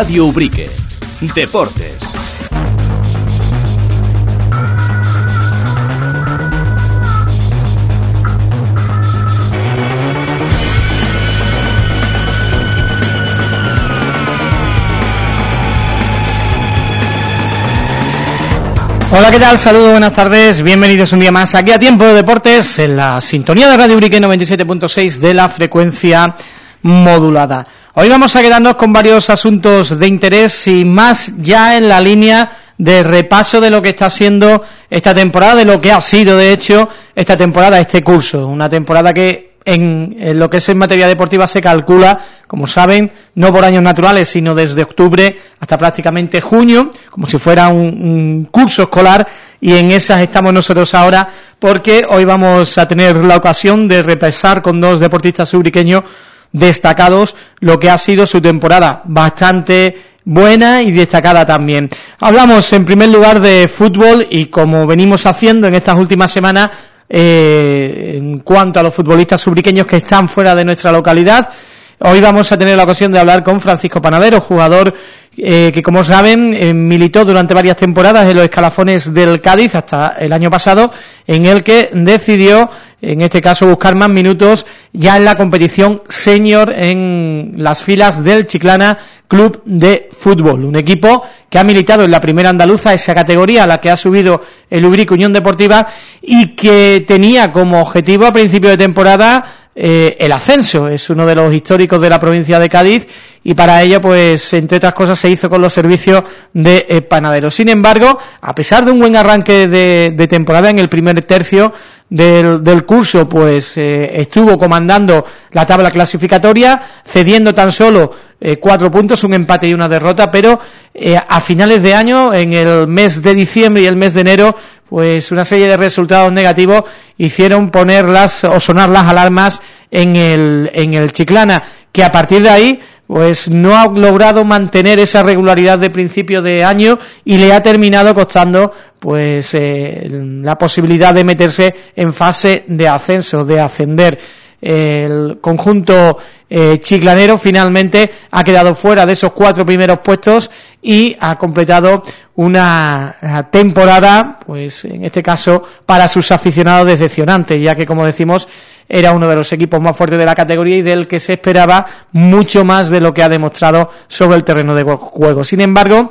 Radio Ubrique. Deportes. Hola, ¿qué tal? Saludos, buenas tardes, bienvenidos un día más aquí a Tiempo de Deportes en la sintonía de Radio Ubrique 97.6 de la frecuencia modulada. Hoy vamos a quedarnos con varios asuntos de interés y más ya en la línea de repaso de lo que está siendo esta temporada, de lo que ha sido, de hecho, esta temporada, este curso. Una temporada que en, lo que es en materia deportiva se calcula, como saben, no por años naturales, sino desde octubre hasta prácticamente junio, como si fuera un, un curso escolar, y en esas estamos nosotros ahora, porque hoy vamos a tener la ocasión de repasar con dos deportistas ubriqueños destacados lo que ha sido su temporada, bastante buena y destacada también. Hablamos en primer lugar de fútbol y como venimos haciendo en estas últimas semanas eh, en cuanto a los futbolistas subriqueños que están fuera de nuestra localidad, Hoy vamos a tener la ocasión de hablar con Francisco Panadero, jugador eh, que, como saben, eh, militó durante varias temporadas en los escalafones del Cádiz hasta el año pasado, en el que decidió, en este caso, buscar más minutos ya en la competición senior en las filas del Chiclana Club de Fútbol. Un equipo que ha militado en la primera andaluza, esa categoría a la que ha subido el Ubrique Unión Deportiva y que tenía como objetivo a principio de temporada eh, el ascenso. Es uno de los históricos de la provincia de Cádiz y para ello, pues, entre otras cosas, se hizo con los servicios de eh, panaderos. Sin embargo, a pesar de un buen arranque de, temporada en el primer tercio del, curso, pues, eh, estuvo comandando la tabla clasificatoria, cediendo tan solo cuatro puntos, un empate y una derrota, pero a finales de año, en el mes de diciembre y el mes de enero, pues una serie de resultados negativos hicieron ponerlas o sonar las alarmas en el, en el Chiclana, que a partir de ahí pues no ha logrado mantener esa regularidad de principio de año y le ha terminado costando pues eh, la posibilidad de meterse en fase de ascenso, de ascender el conjunto eh, chiclanero finalmente ha quedado fuera de esos cuatro primeros puestos y ha completado una eh, temporada, pues en este caso, para sus aficionados decepcionante, ya que, como decimos, era uno de los equipos más fuertes de la categoría y del que se esperaba mucho más de lo que ha demostrado sobre el terreno de juego. Sin embargo,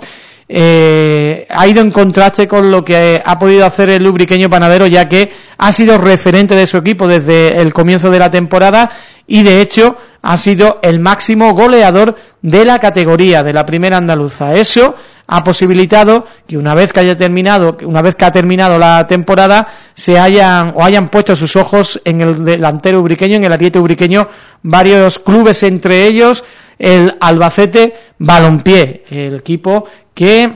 eh, ha ido en contraste con lo que ha podido hacer el lubriqueño panadero ya que ha sido referente de su equipo desde el comienzo de la temporada y de hecho ha sido el máximo goleador de la categoría de la primera andaluza. Eso ha posibilitado que una vez que haya terminado, una vez que ha terminado la temporada, se hayan o hayan puesto sus ojos en el delantero ubriqueño, en el ariete ubriqueño, varios clubes entre ellos el Albacete Balompié, el equipo que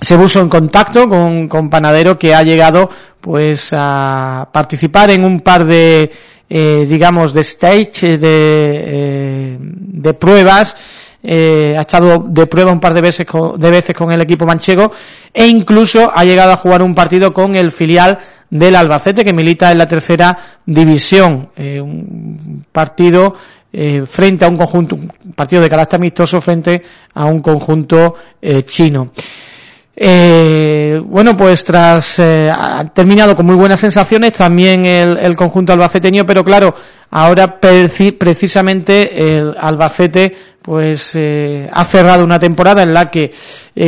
se puso en contacto con, con Panadero que ha llegado pues a participar en un par de eh, digamos de stage de, eh, de pruebas. Eh, ha estado de prueba un par de veces con, de veces con el equipo manchego e incluso ha llegado a jugar un partido con el filial del Albacete que milita en la tercera división. Un partido eh, frente a un conjunto, un partido de carácter amistoso frente a un conjunto eh, chino. Eh, bueno, pues tras ha terminado con muy buenas sensaciones también el, conjunto albaceteño, pero claro, ahora precisamente el Albacete pues ha cerrado una temporada en la que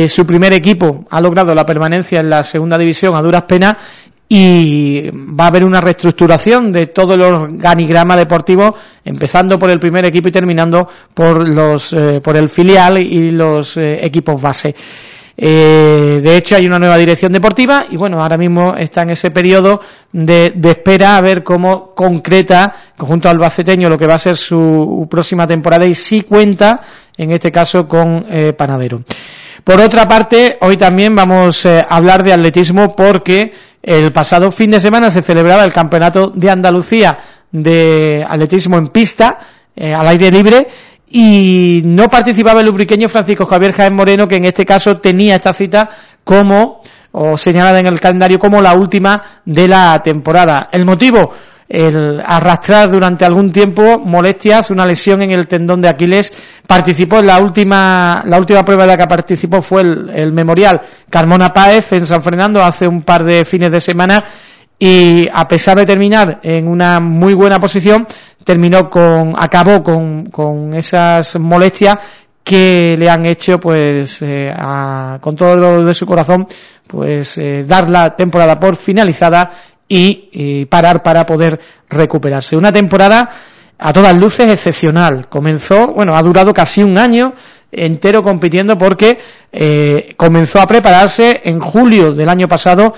su primer equipo ha logrado la permanencia en la segunda división a duras penas y va a haber una reestructuración de todo el organigrama deportivo, empezando por el primer equipo y terminando por los eh, por el filial y los eh, equipos base. Eh, de hecho, hay una nueva dirección deportiva y, bueno, ahora mismo está en ese periodo de, de espera a ver cómo concreta conjunto albaceteño lo que va a ser su próxima temporada y si cuenta, en este caso, con Panadero. Por otra parte, hoy también vamos a hablar de atletismo porque el pasado fin de semana se celebraba el Campeonato de Andalucía de Atletismo en Pista, eh, al aire libre, y no participaba el lubriqueño Francisco Javier Jaén Moreno, que en este caso tenía esta cita como, o señalada en el calendario como la última de la temporada. El motivo, el arrastrar durante algún tiempo molestias, una lesión en el tendón de Aquiles. Participó en la última, la última prueba de la que participó fue el, el Memorial Carmona Páez en San Fernando hace un par de fines de semana y a pesar de terminar en una muy buena posición, terminó con, acabó con, con esas molestias que le han hecho pues eh, con todo lo de su corazón pues eh, dar la temporada por finalizada y, parar para poder recuperarse. Una temporada a todas luces excepcional. Comenzó, bueno, ha durado casi un año entero compitiendo porque eh, comenzó a prepararse en julio del año pasado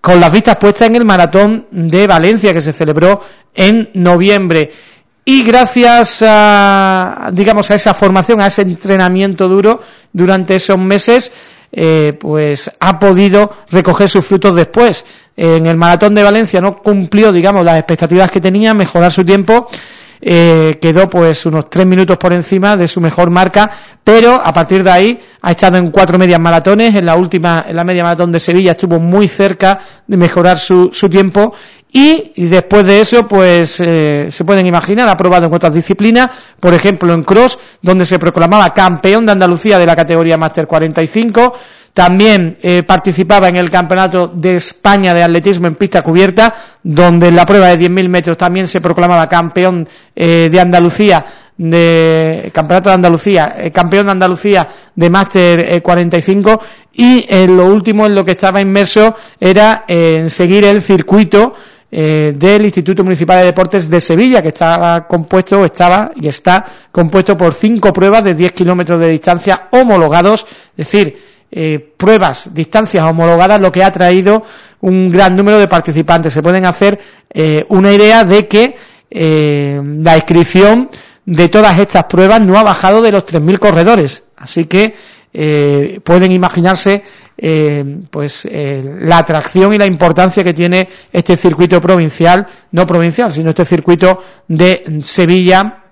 con las vistas puestas en el maratón de Valencia que se celebró en noviembre y gracias a, digamos, a esa formación, a ese entrenamiento duro durante esos meses, eh, pues ha podido recoger sus frutos después. En el Maratón de Valencia no cumplió, digamos, las expectativas que tenía, mejorar su tiempo, eh, quedó pues unos tres minutos por encima de su mejor marca, pero a partir de ahí ha estado en cuatro medias maratones, en la última, en la media maratón de Sevilla estuvo muy cerca de mejorar su, su tiempo. Y, después de eso, pues eh, se pueden imaginar, ha probado en otras disciplinas, por ejemplo en cross, donde se proclamaba campeón de Andalucía de la categoría Máster 45, también eh, participaba en el Campeonato de España de Atletismo en pista cubierta, donde en la prueba de 10.000 metros también se proclamaba campeón eh, de Andalucía de Campeonato de Andalucía, eh, campeón de Andalucía de Máster 45 y lo último en lo que estaba inmerso era en seguir el circuito del Instituto Municipal de Deportes de Sevilla, que estaba compuesto, estaba y está compuesto por cinco pruebas de 10 kilómetros de distancia homologados, es decir, eh, pruebas, distancias homologadas, lo que ha traído un gran número de participantes. Se pueden hacer eh, una idea de que eh, la inscripción de todas estas pruebas no ha bajado de los 3.000 corredores. Así que pueden imaginarse pues la atracción y la importancia que tiene este circuito provincial, no provincial, sino este circuito de Sevilla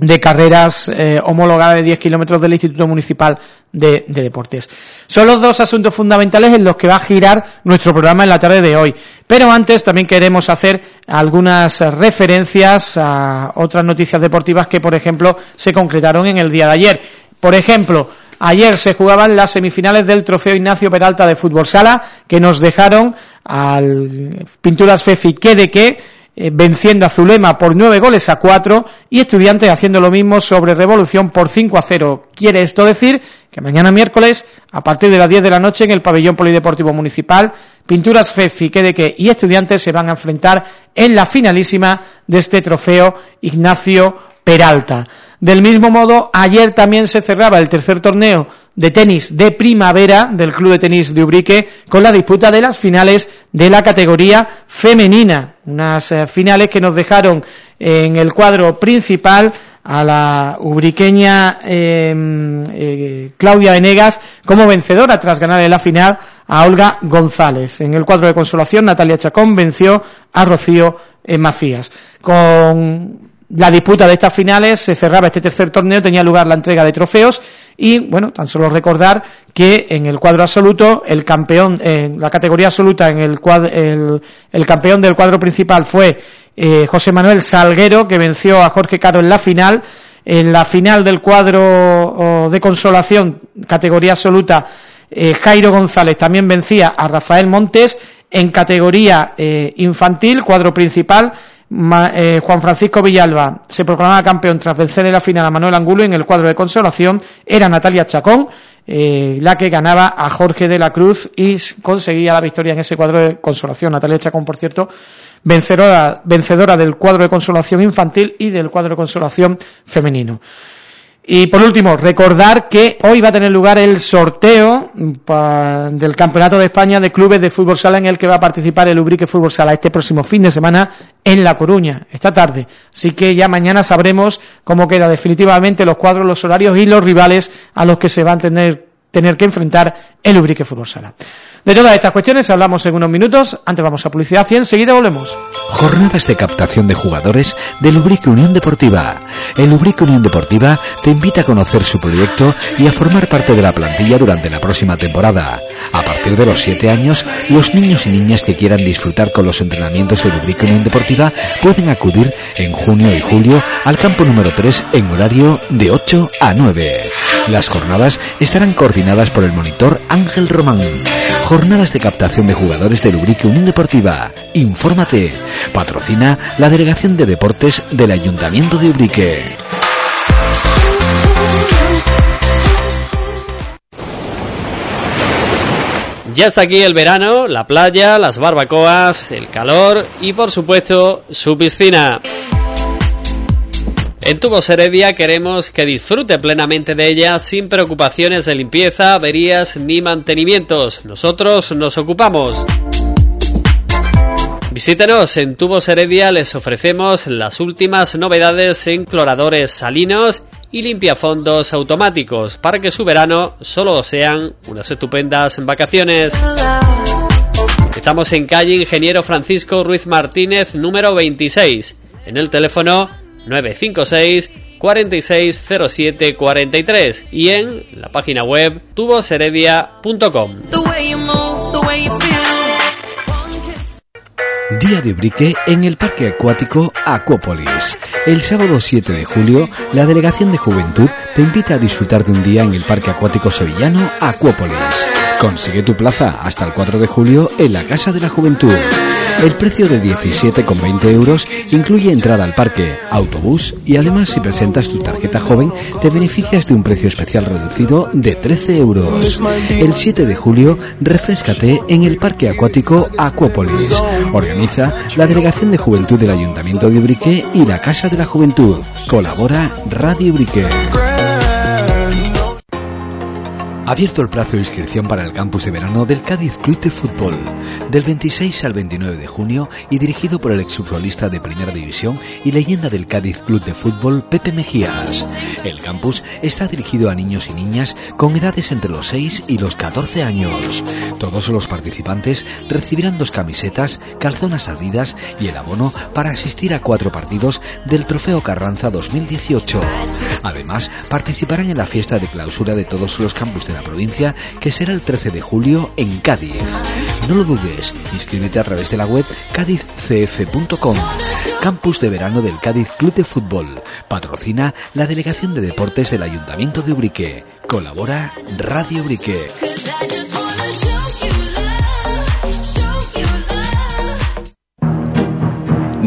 de carreras eh, homologadas de 10 kilómetros del Instituto Municipal de, Deportes. Son los dos asuntos fundamentales en los que va a girar nuestro programa en la tarde de hoy. Pero antes también queremos hacer algunas referencias a otras noticias deportivas que, por ejemplo, se concretaron en el día de ayer. Por ejemplo, ayer se jugaban las semifinales del Trofeo Ignacio Peralta de Fútbol Sala, que nos dejaron al Pinturas Fefi que de qué eh, venciendo a Zulema por nueve goles a cuatro y Estudiantes haciendo lo mismo sobre Revolución por 5 a 0. Quiere esto decir que mañana miércoles, a partir de las 10 de la noche en el Pabellón Polideportivo Municipal, Pinturas Fefi, que y Estudiantes se van a enfrentar en la finalísima de este trofeo Ignacio Peralta. Del mismo modo, ayer también se cerraba el tercer torneo de tenis de primavera del Club de Tenis de Ubrique con la disputa de las finales de la categoría femenina. Unas eh, finales que nos dejaron en el cuadro principal a la ubriqueña em, eh, Claudia Venegas como vencedora tras ganar en la final a Olga González. En el cuadro de consolación, Natalia Chacón venció a Rocío eh, Macías. Con la disputa de estas finales se cerraba este tercer torneo, tenía lugar la entrega de trofeos y, bueno, tan solo recordar que en el cuadro absoluto, el campeón, en la categoría absoluta, en el, el, campeón del cuadro principal fue eh, José Manuel Salguero, que venció a Jorge Caro en la final. En la final del cuadro de consolación, categoría absoluta, eh, Jairo González también vencía a Rafael Montes. En categoría eh, infantil, cuadro principal, eh, Juan Francisco Villalba se proclamaba campeón tras vencer en la final a Manuel Angulo en el cuadro de consolación era Natalia Chacón eh, la que ganaba a Jorge de la Cruz y conseguía la victoria en ese cuadro de consolación. Natalia Chacón, por cierto, vencedora, vencedora del cuadro de consolación infantil y del cuadro de consolación femenino. Y por último, recordar que hoy va a tener lugar el sorteo del Campeonato de España de Clubes de Fútbol Sala en el que va a participar el Ubrique Fútbol Sala este próximo fin de semana en La Coruña, esta tarde. Así que ya mañana sabremos cómo queda definitivamente los cuadros, los horarios y los rivales a los que se van a tener, tener que enfrentar el Ubrique Fútbol Sala. De todas estas cuestiones hablamos en unos minutos. Antes vamos a publicidad y enseguida volvemos. Jornadas de captación de jugadores de Lubrique Unión Deportiva. El Lubrique Unión Deportiva te invita a conocer su proyecto y a formar parte de la plantilla durante la próxima temporada. A partir de los 7 años, los niños y niñas que quieran disfrutar con los entrenamientos de Lubrique Unión Deportiva pueden acudir en junio y julio al campo número 3 en horario de 8 a 9. Las jornadas estarán coordinadas por el monitor Ángel Román. Jornadas de captación de jugadores de Lubrique Unión Deportiva. Infórmate. Patrocina la Delegación de Deportes del Ayuntamiento de Ubrique. Ya está aquí el verano, la playa, las barbacoas, el calor y por supuesto su piscina. En Tubos Heredia queremos que disfrute plenamente de ella sin preocupaciones de limpieza, averías ni mantenimientos. Nosotros nos ocupamos. Visítenos en Tubos Heredia, les ofrecemos las últimas novedades en cloradores salinos y limpiafondos automáticos para que su verano solo sean unas estupendas vacaciones. Estamos en calle Ingeniero Francisco Ruiz Martínez número 26, en el teléfono 956 460743 43 y en la página web tuboseredia.com. Día de Brique en el Parque Acuático Acuópolis. El sábado 7 de julio, la Delegación de Juventud te invita a disfrutar de un día en el Parque Acuático Sevillano Acuópolis. Consigue tu plaza hasta el 4 de julio en la Casa de la Juventud. El precio de 17,20 euros incluye entrada al parque, autobús y además si presentas tu tarjeta joven te beneficias de un precio especial reducido de 13 euros. El 7 de julio, refrescate en el Parque Acuático Acuópolis. Organiza la Delegación de Juventud del Ayuntamiento de Ubrique y la Casa de la Juventud. Colabora Radio Ubrique. Abierto el plazo de inscripción para el campus de verano del Cádiz Club de Fútbol, del 26 al 29 de junio y dirigido por el exfutbolista de Primera División y leyenda del Cádiz Club de Fútbol, Pepe Mejías. El campus está dirigido a niños y niñas con edades entre los 6 y los 14 años. Todos los participantes recibirán dos camisetas, calzonas adidas y el abono para asistir a cuatro partidos del Trofeo Carranza 2018. Además, participarán en la fiesta de clausura de todos los campus de la provincia, que será el 13 de julio en Cádiz. No lo dudes, inscríbete a través de la web cádizcf.com. Campus de verano del Cádiz Club de Fútbol. Patrocina la Delegación de Deportes del Ayuntamiento de Ubrique. Colabora Radio Ubrique.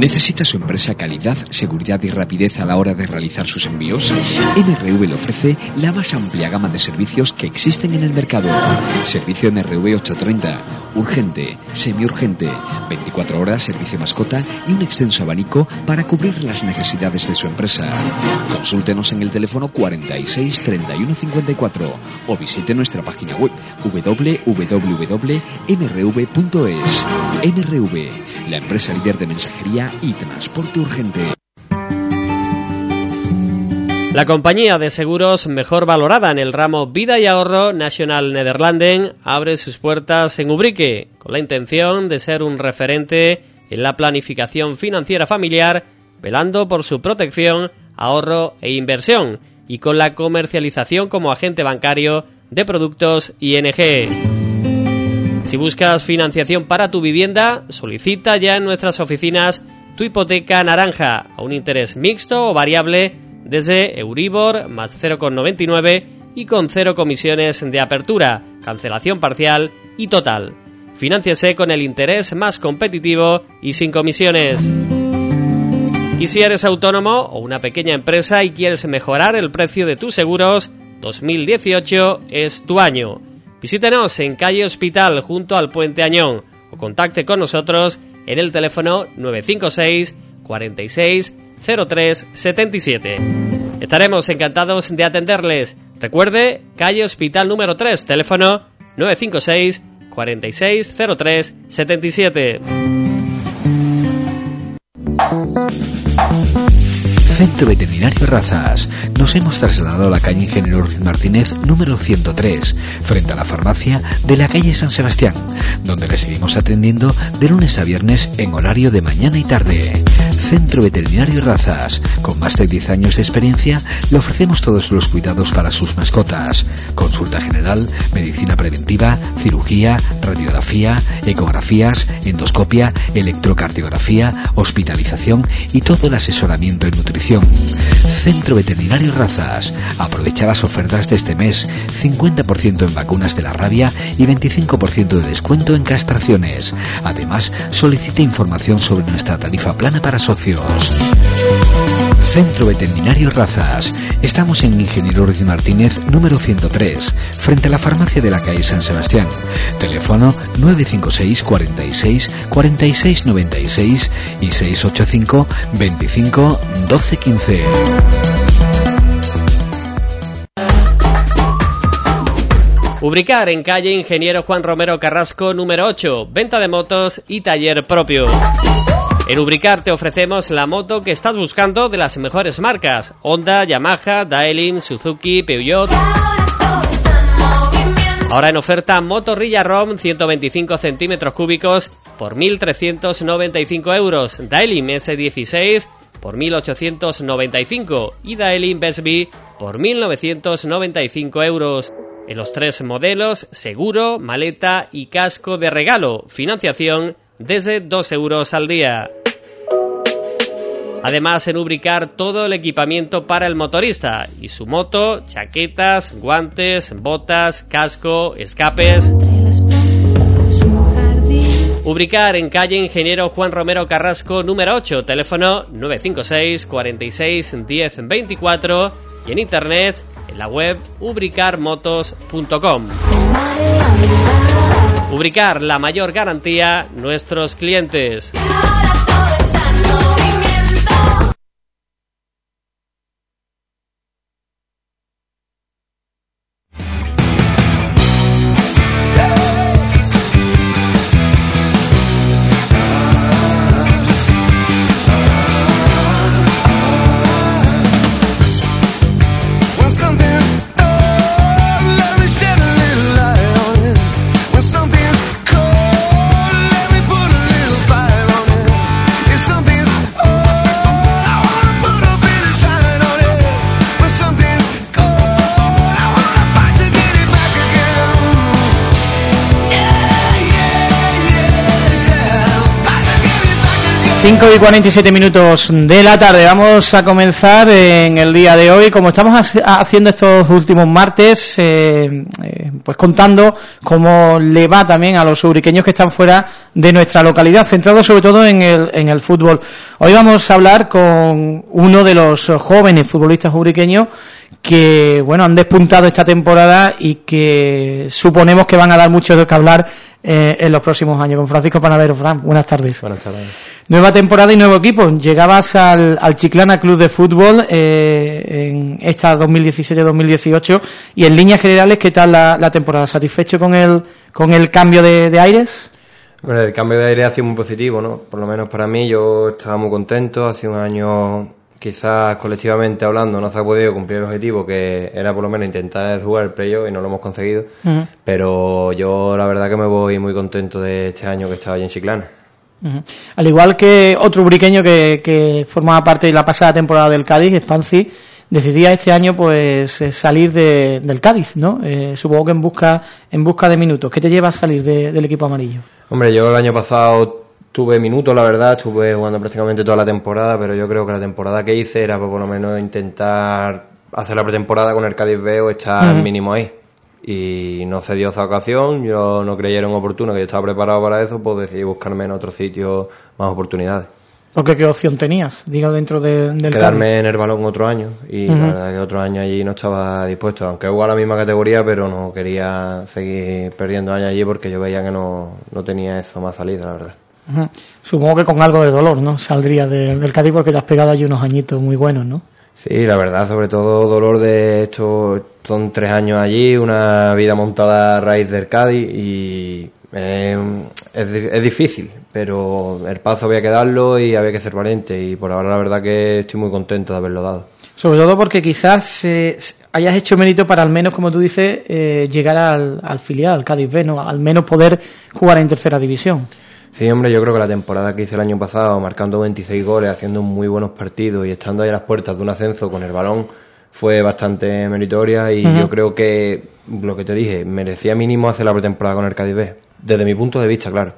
¿Necesita su empresa calidad, seguridad y rapidez a la hora de realizar sus envíos? MRV le ofrece la más amplia gama de servicios que existen en el mercado. Servicio MRV 830, urgente, semiurgente, 24 horas, servicio mascota y un extenso abanico para cubrir las necesidades de su empresa. Consúltenos en el teléfono 46 31 54 o visite nuestra página web www.mrv.es. MRV, la empresa líder de mensajería y transporte urgente. La compañía de seguros mejor valorada en el ramo vida y ahorro National Nederlanden abre sus puertas en Ubrique con la intención de ser un referente en la planificación financiera familiar, velando por su protección, ahorro e inversión y con la comercialización como agente bancario de productos ING. Si buscas financiación para tu vivienda, solicita ya en nuestras oficinas tu hipoteca naranja a un interés mixto o variable desde Euribor más 0,99 y con cero comisiones de apertura, cancelación parcial y total. Financiase con el interés más competitivo y sin comisiones. Y si eres autónomo o una pequeña empresa y quieres mejorar el precio de tus seguros, 2018 es tu año. Visítenos en calle Hospital junto al Puente Añón o contacte con nosotros en el teléfono 956 46 03 77. Estaremos encantados de atenderles. Recuerde, calle Hospital número 3, teléfono 956 46 03 77. Centro Veterinario Razas. Nos hemos trasladado a la calle Ingeniero Martínez número 103, frente a la farmacia de la calle San Sebastián, donde le seguimos atendiendo de lunes a viernes en horario de mañana y tarde. Centro Veterinario Razas. Con más de 10 años de experiencia, le ofrecemos todos los cuidados para sus mascotas. Consulta general, medicina preventiva, cirugía, radiografía, ecografías, endoscopia, electrocardiografía, hospitalización y todo el asesoramiento en nutrición. Centro Veterinario Razas. Aprovecha las ofertas de este mes. 50% en vacunas de la rabia y 25% de descuento en castraciones. Además, solicite información sobre nuestra tarifa plana para socios. Centro Veterinario Razas. Estamos en Ingeniero Ruiz Martínez, número 103, frente a la farmacia de la calle San Sebastián. Teléfono 956 46 46 96 y 685 25 12 15. Ubricar en calle Ingeniero Juan Romero Carrasco número 8, venta de motos y taller propio. En Ubricar te ofrecemos la moto que estás buscando de las mejores marcas: Honda, Yamaha, Daelin, Suzuki, Peugeot. Ahora en oferta Motorrilla ROM 125 centímetros cúbicos por 1.395 euros. Daelin S16 por 1.895 y Daelin Besby por 1.995 euros. En los tres modelos, seguro, maleta y casco de regalo. Financiación desde 2 euros al día. Además, en Ubricar todo el equipamiento para el motorista y su moto, chaquetas, guantes, botas, casco, escapes. Ubricar en calle Ingeniero Juan Romero Carrasco número 8, teléfono 956 46 10 24 y en internet en la web ubricarmotos.com. Ubricar la mayor garantía nuestros clientes. 5 y 47 minutos de la tarde. Vamos a comenzar en el día de hoy, como estamos haciendo estos últimos martes, eh, eh, pues contando cómo le va también a los uriqueños que están fuera de nuestra localidad, centrado sobre todo en el, en el fútbol. Hoy vamos a hablar con uno de los jóvenes futbolistas uriqueños que, bueno, han despuntado esta temporada y que suponemos que van a dar mucho de que hablar eh, en los próximos años. Con Francisco Panavero. Fran, buenas tardes. Buenas tardes. Nueva temporada y nuevo equipo. Llegabas al, al Chiclana Club de Fútbol eh, en esta 2017-2018 y en líneas generales, ¿qué tal la, temporada? ¿Satisfecho con el, con el cambio de, aires? Bueno, el cambio de aire ha sido muy positivo, ¿no? Por lo menos para mí, yo estaba muy contento. Hace un año, quizás colectivamente hablando, no se ha podido cumplir el objetivo, que era por lo menos intentar jugar el playoff y no lo hemos conseguido. Pero yo, la verdad, que me voy muy contento de este año que estaba allí en Chiclana. Al igual que otro briqueño que, que, formaba parte de la pasada temporada del Cádiz, Spanci, decidía este año pues eh, salir del Cádiz, ¿no? Eh, supongo que en busca en busca de minutos. ¿Qué te lleva a salir del equipo amarillo? Hombre, yo el año pasado tuve minutos, la verdad, estuve jugando prácticamente toda la temporada, pero yo creo que la temporada que hice era por lo menos intentar hacer la pretemporada con el Cádiz B o estar mínimo ahí. Y no se dio esa ocasión, yo no creyeron oportuno, que yo estaba preparado para eso, pues decidí buscarme en otro sitio más oportunidades. Porque qué opción tenías, digo, dentro de, del Quedarme en el balón otro año y la verdad que otro año allí no estaba dispuesto, aunque hubo la misma categoría, pero no quería seguir perdiendo años allí porque yo veía que no, no tenía eso más salida, la verdad. Supongo que con algo de dolor, ¿no? Saldría del Cádiz porque te has pegado allí unos añitos muy buenos, ¿no? Sí, la verdad, sobre todo dolor de esto, son tres años allí, una vida montada a raíz del Cádiz y Eh, es, es, difícil, pero el paso había que darlo y había que ser valiente. Y por ahora la verdad que estoy muy contento de haberlo dado. Sobre todo porque quizás eh, hayas hecho mérito para al menos, como tú dices, eh, llegar al, al, filial, al Cádiz B, ¿no? al menos poder jugar en tercera división. Sí, hombre, yo creo que la temporada que hice el año pasado, marcando 26 goles, haciendo muy buenos partidos y estando ahí a las puertas de un ascenso con el balón, fue bastante meritoria y yo creo que, lo que te dije, merecía mínimo hacer la pretemporada con el Cádiz B. Desde mi punto de vista, claro.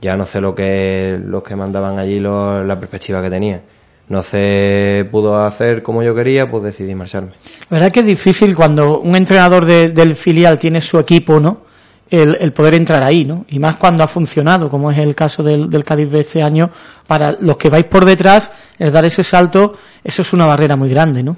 Ya no sé lo que los que mandaban allí, la perspectiva que tenía. No se pudo hacer como yo quería, pues decidí marcharme. La verdad que es difícil cuando un entrenador de, del filial tiene su equipo, ¿no? El, poder entrar ahí, ¿no? Y más cuando ha funcionado, como es el caso del, del Cádiz de este año, para los que vais por detrás, el dar ese salto, eso es una barrera muy grande, ¿no?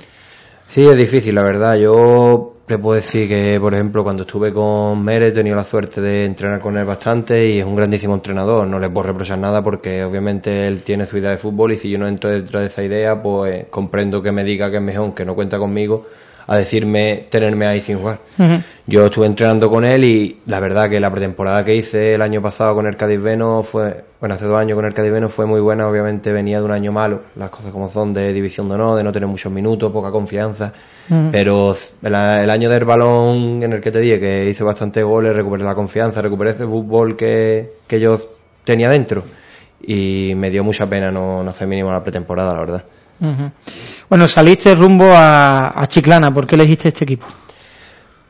Sí, es difícil, la verdad. Yo le puedo decir que, por ejemplo, cuando estuve con Mere he tenido la suerte de entrenar con él bastante y es un grandísimo entrenador. No le puedo reprochar nada porque obviamente él tiene su idea de fútbol y si yo no entro detrás de esa idea, pues comprendo que me diga que es mejor, que no cuenta conmigo, a decirme tenerme ahí sin jugar. Uh -huh. Yo estuve entrenando con él y la verdad que la pretemporada que hice el año pasado con el Cádiz Veno fue, bueno, hace dos años con el Cádiz Veno fue muy buena, obviamente venía de un año malo, las cosas como son, de división de honor, de no tener muchos minutos, poca confianza, uh -huh. pero el, el, año del balón en el que te dije que hice bastante goles, recuperé la confianza, recuperé ese fútbol que, que yo tenía dentro y me dio mucha pena no, no hacer mínimo la pretemporada, la verdad. Uh -huh. Bueno, saliste rumbo a, a, Chiclana. ¿Por qué elegiste este equipo?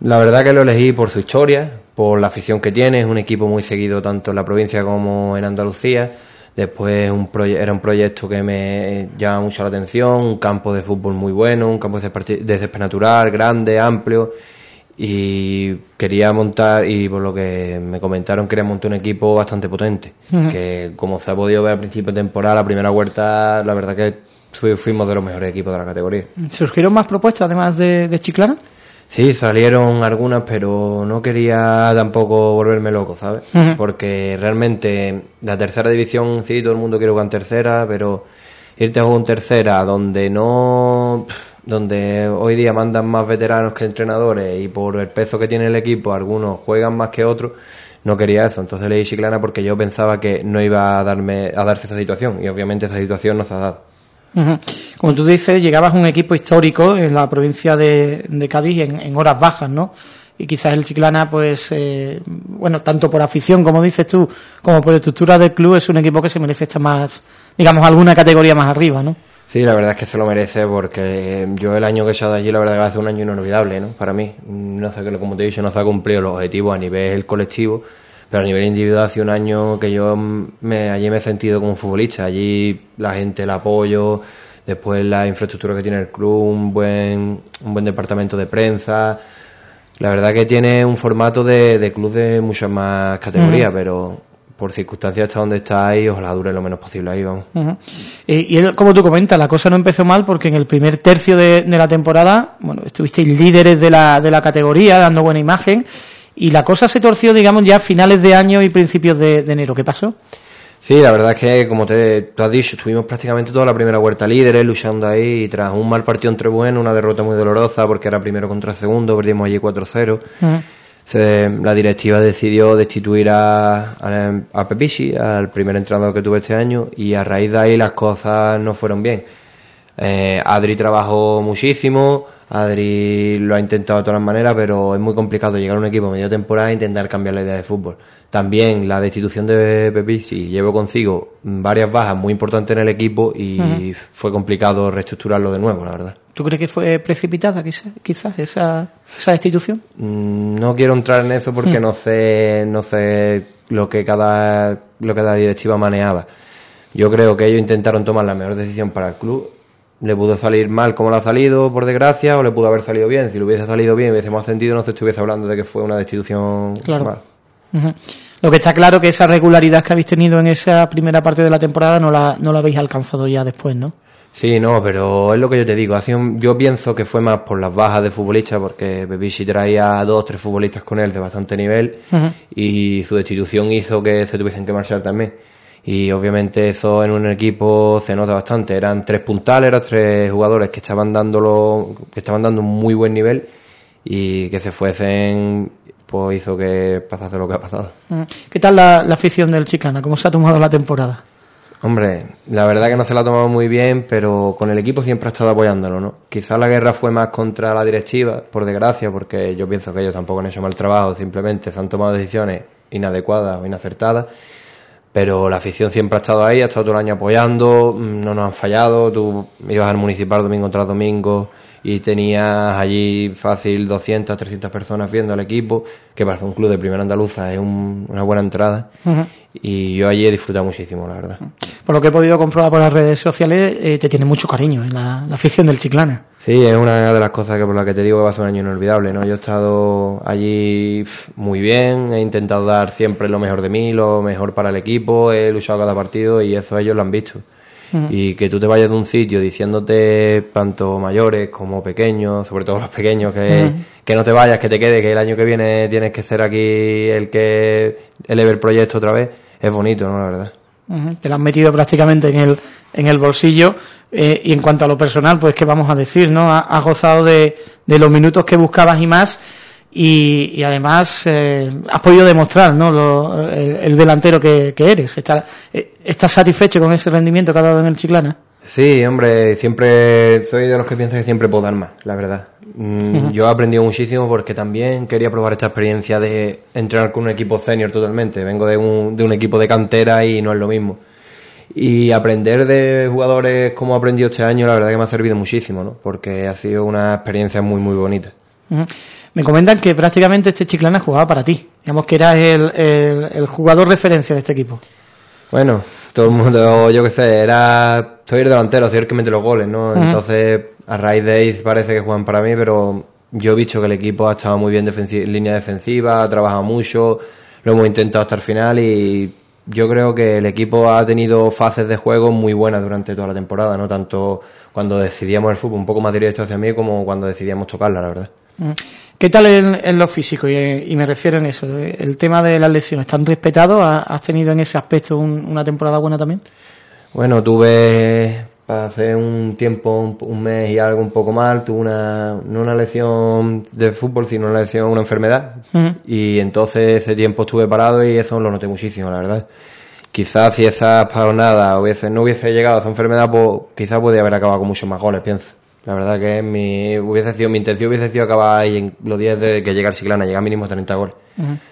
La verdad que lo elegí por su historia, por la afición que tiene. Es un equipo muy seguido tanto en la provincia como en Andalucía. Después un era un proyecto que me llama mucho la atención, un campo de fútbol muy bueno, un campo de césped natural, grande, amplio. Y quería montar, y por lo que me comentaron, quería montar un equipo bastante potente. Uh -huh. Que como se ha podido ver al principio de temporada, la primera vuelta, la verdad que fuimos de los mejores equipos de la categoría. ¿Surgieron más propuestas además de, de Chiclana? Sí, salieron algunas, pero no quería tampoco volverme loco, ¿sabes? Uh -huh. Porque realmente la tercera división, sí, todo el mundo quiere jugar en tercera, pero irte a jugar en tercera donde no donde hoy día mandan más veteranos que entrenadores y por el peso que tiene el equipo algunos juegan más que otros no quería eso entonces leí Chiclana porque yo pensaba que no iba a darme a darse esa situación y obviamente esa situación no se ha dado Como tú dices, llegabas a un equipo histórico en la provincia de, Cádiz en, horas bajas, ¿no? Y quizás el Chiclana, pues, eh, bueno, tanto por afición, como dices tú, como por estructura del club, es un equipo que se manifiesta más, digamos, alguna categoría más arriba, ¿no? Sí, la verdad es que se lo merece porque yo el año que he estado allí, la verdad que hace un año inolvidable, ¿no? Para mí, no sé, como te he dicho, no se ha cumplido los objetivos a nivel colectivo, pero a nivel individual hace un año que yo me, allí me he sentido como futbolista, allí la gente, el apoyo, después la infraestructura que tiene el club, un buen, un buen departamento de prensa, la verdad que tiene un formato de, de club de muchas más categorías, uh -huh. pero por circunstancias está donde está ahí, ojalá dure lo menos posible ahí, vamos. Uh -huh. eh, y él, como tú comentas, la cosa no empezó mal porque en el primer tercio de, de la temporada, bueno, estuvisteis líderes de la, de la categoría, dando buena imagen, y la cosa se torció, digamos, ya a finales de año y principios de, de enero. ¿Qué pasó? Sí, la verdad es que, como te, tú has dicho, estuvimos prácticamente toda la primera vuelta líderes, luchando ahí, y tras un mal partido entre buenos, una derrota muy dolorosa, porque era primero contra segundo, perdimos allí 4-0. Uh -huh. Se, la directiva decidió destituir a, a, a Pepici, al primer entrenador que tuve este año, y a raíz de ahí las cosas no fueron bien. Eh, Adri trabajó muchísimo, Adri lo ha intentado de todas maneras, pero es muy complicado llegar a un equipo medio temporada e intentar cambiar la idea de fútbol. También la destitución de Pepici llevó consigo varias bajas muy importantes en el equipo y uh -huh. fue complicado reestructurarlo de nuevo, la verdad. ¿Tú crees que fue precipitada quizás, quizás esa, esa destitución? Mm, no quiero entrar en eso porque uh -huh. no sé no sé lo que cada lo que cada directiva manejaba. Yo creo que ellos intentaron tomar la mejor decisión para el club le pudo salir mal como lo ha salido, por desgracia, o le pudo haber salido bien. Si le hubiese salido bien y hubiésemos sentido, no se estuviese hablando de que fue una destitución claro. mal. Uh -huh. Lo que está claro que esa regularidad que habéis tenido en esa primera parte de la temporada no la, no la habéis alcanzado ya después, ¿no? Sí, no, pero es lo que yo te digo. Un, yo pienso que fue más por las bajas de futbolistas, porque Bebici traía a dos, tres futbolistas con él de bastante nivel uh -huh. y su destitución hizo que se tuviesen que marchar también y obviamente eso en un equipo se nota bastante eran tres puntales eran tres jugadores que estaban dándolo que estaban dando un muy buen nivel y que se fuesen pues hizo que pasase lo que ha pasado. Mm. ¿Qué tal la, afición del Chiclana? ¿Cómo se ha tomado la temporada? Hombre, la verdad que no se la ha tomado muy bien, pero con el equipo siempre ha estado apoyándolo, ¿no? Quizás la guerra fue más contra la directiva, por desgracia, porque yo pienso que ellos tampoco han hecho mal trabajo, simplemente se han tomado decisiones inadecuadas o inacertadas pero la afición siempre ha estado ahí, ha estado todo el año apoyando, no nos han fallado, tú ibas al municipal domingo tras domingo y tenías allí fácil 200, 300 personas viendo al equipo, que para un club de primera andaluza es una buena entrada. Y yo allí he disfrutado muchísimo, la verdad. Por lo que he podido comprobar por las redes sociales, eh, te tiene mucho cariño en la, afición del Chiclana. Sí, es una de las cosas que por las que te digo que va a ser un año inolvidable, ¿no? Yo he estado allí muy bien, he intentado dar siempre lo mejor de mí, lo mejor para el equipo, he luchado cada partido y eso ellos lo han visto. Y que tú te vayas de un sitio diciéndote tanto mayores como pequeños, sobre todo los pequeños, que, que no te vayas, que te quede, que el año que viene tienes que ser aquí el que eleve el proyecto otra vez, es bonito, ¿no? La verdad. Te lo has metido prácticamente en el, en el bolsillo. Eh, y en cuanto a lo personal, pues qué vamos a decir, ¿no? Has gozado de, de los minutos que buscabas y más y, además eh, has podido demostrar ¿no? el, delantero que, eres. Eh, ¿Estás, satisfecho con ese rendimiento que ha dado en el Chiclana? Sí, hombre, siempre soy de los que piensan que siempre puedo dar más, la verdad. Mm, yo he aprendido muchísimo porque también quería probar esta experiencia de entrenar con un equipo senior totalmente. Vengo de un, de un equipo de cantera y no es lo mismo. Y aprender de jugadores como he aprendido este año, la verdad que me ha servido muchísimo, ¿no? Porque ha sido una experiencia muy, muy bonita. Me comentan que prácticamente este Chiclana jugaba para ti. Digamos que eras el, el, jugador referencia de este equipo. Bueno, todo el mundo, yo qué sé, era. Soy el delantero, soy el que mete los goles, ¿no? Entonces, a raíz de ahí parece que juegan para mí, pero yo he visto que el equipo ha estado muy bien en línea defensiva, ha trabajado mucho, lo hemos intentado hasta el final y yo creo que el equipo ha tenido fases de juego muy buenas durante toda la temporada, ¿no? Tanto cuando decidíamos el fútbol un poco más directo hacia mí como cuando decidíamos tocarla, la verdad. ¿Qué tal en, lo físico? Y, me refiero en eso, el tema de las lesiones, ¿están respetados? ¿Has tenido en ese aspecto una temporada buena también? Bueno, tuve hace un tiempo, un, mes y algo un poco mal, tuve una, no una lesión de fútbol, sino una lesión, una enfermedad. Y entonces ese tiempo estuve parado y eso lo noté muchísimo, la verdad. Quizás si esa nada hubiese, no hubiese llegado a esa enfermedad, pues quizás podría haber acabado con muchos más goles, pienso. La verdad que mi, hubiese sido, mi intención hubiese sido acabar ahí en los días de que llega el Ciclana, llegar mínimo a 30 goles.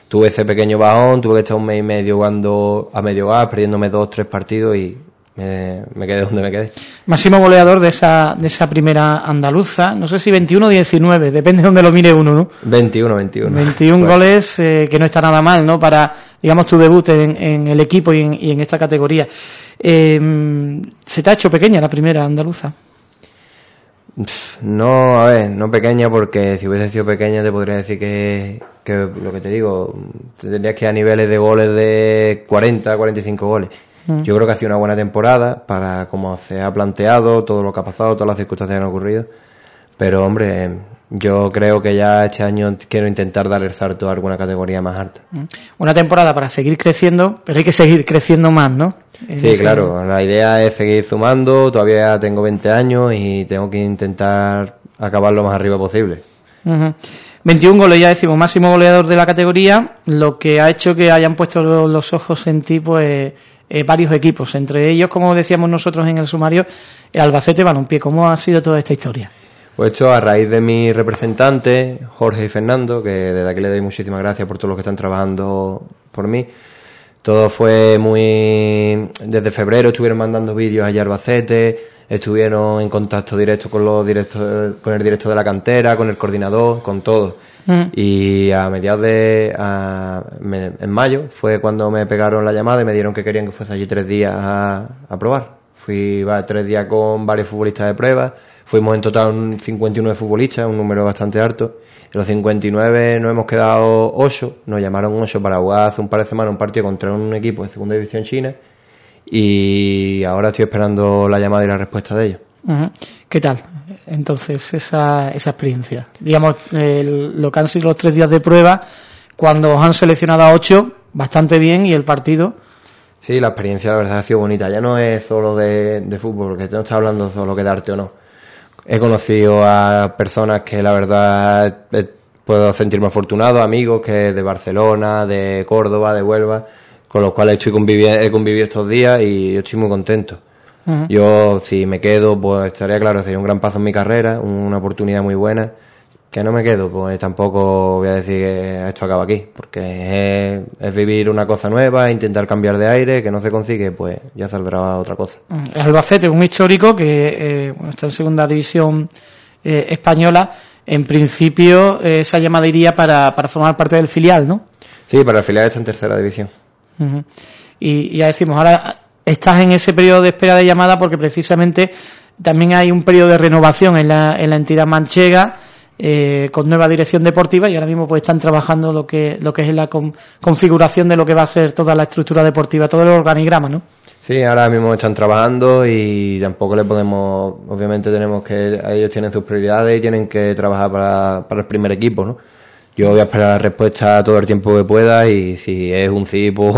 Tuve ese pequeño bajón, tuve que estar un mes y medio jugando a medio gas, perdiéndome dos, tres partidos y me, quedé donde me quedé. Máximo goleador de esa, de esa primera andaluza, no sé si 21 o 19, depende de donde lo mire uno, ¿no? 21, 21. 21 goles, eh, que no está nada mal, ¿no? Para, digamos, tu debut en, el equipo y en, y en esta categoría. Eh, ¿Se te ha hecho pequeña la primera andaluza? No, a ver, no pequeña porque si hubiese sido pequeña te podría decir que, que lo que te digo, tendrías que ir a niveles de goles de 40, 45 goles. Mm. Yo creo que ha sido una buena temporada para como se ha planteado, todo lo que ha pasado, todas las circunstancias que han ocurrido. Pero hombre, yo creo que ya este año quiero intentar dar el salto a alguna categoría más alta. Mm. Una temporada para seguir creciendo, pero hay que seguir creciendo más, ¿no? sí, claro. La idea es seguir sumando. Todavía tengo 20 años y tengo que intentar acabar lo más arriba posible. 21 goles, ya decimos, máximo goleador de la categoría, lo que ha hecho que hayan puesto los ojos en ti, pues, eh, varios equipos. Entre ellos, como decíamos nosotros en el sumario, el Albacete Balompié. ¿Cómo ha sido toda esta historia? Pues esto a raíz de mis representantes, Jorge y Fernando, que desde aquí le doy muchísimas gracias por todo lo que están trabajando por mí. Todo fue muy... Desde febrero estuvieron mandando vídeos allá a Albacete, estuvieron en contacto directo con los directos, con el director de la cantera, con el coordinador, con todo. Mm. Y a mediados de... en mayo fue cuando me pegaron la llamada y me dieron que querían que fuese allí tres días a, a probar. Fui va, tres días con varios futbolistas de prueba Fuimos en total 59 futbolistas, un número bastante alto. En los 59 nos hemos quedado 8, nos llamaron 8 para jugar hace un par de semanas un partido contra un equipo de segunda división china y ahora estoy esperando la llamada y la respuesta de ellos. ¿Qué tal? Entonces, esa, esa experiencia. Digamos, lo que han sido los tres días de prueba, cuando os han seleccionado a 8, bastante bien, y el partido... Sí, la experiencia la verdad ha sido bonita. Ya no es solo de, de fútbol, porque no está hablando solo de arte o no he conocido a personas que la verdad eh, puedo sentirme afortunado, amigos que de Barcelona, de Córdoba, de Huelva, con los cuales estoy he convivido estos días y yo estoy muy contento. Yo, si me quedo, pues estaría claro, sería un gran paso en mi carrera, una oportunidad muy buena. Que no me quedo, pues tampoco voy a decir que esto acaba aquí, porque es, vivir una cosa nueva, intentar cambiar de aire, que no se consigue, pues ya saldrá otra cosa. El Albacete, un histórico que eh, está en segunda división eh, española, en principio eh, esa llamada iría para, para formar parte del filial, ¿no? Sí, para el filial está en tercera división. y, ya decimos, ahora estás en ese periodo de espera de llamada porque precisamente también hay un periodo de renovación en la, en la entidad manchega eh, con nueva dirección deportiva y ahora mismo pues están trabajando lo que lo que es la configuración de lo que va a ser toda la estructura deportiva, todo el organigrama, ¿no? Sí, ahora mismo están trabajando y tampoco le podemos, obviamente tenemos que, ellos tienen sus prioridades y tienen que trabajar para, para el primer equipo, ¿no? Yo voy a esperar la respuesta todo el tiempo que pueda y si es un sí, pues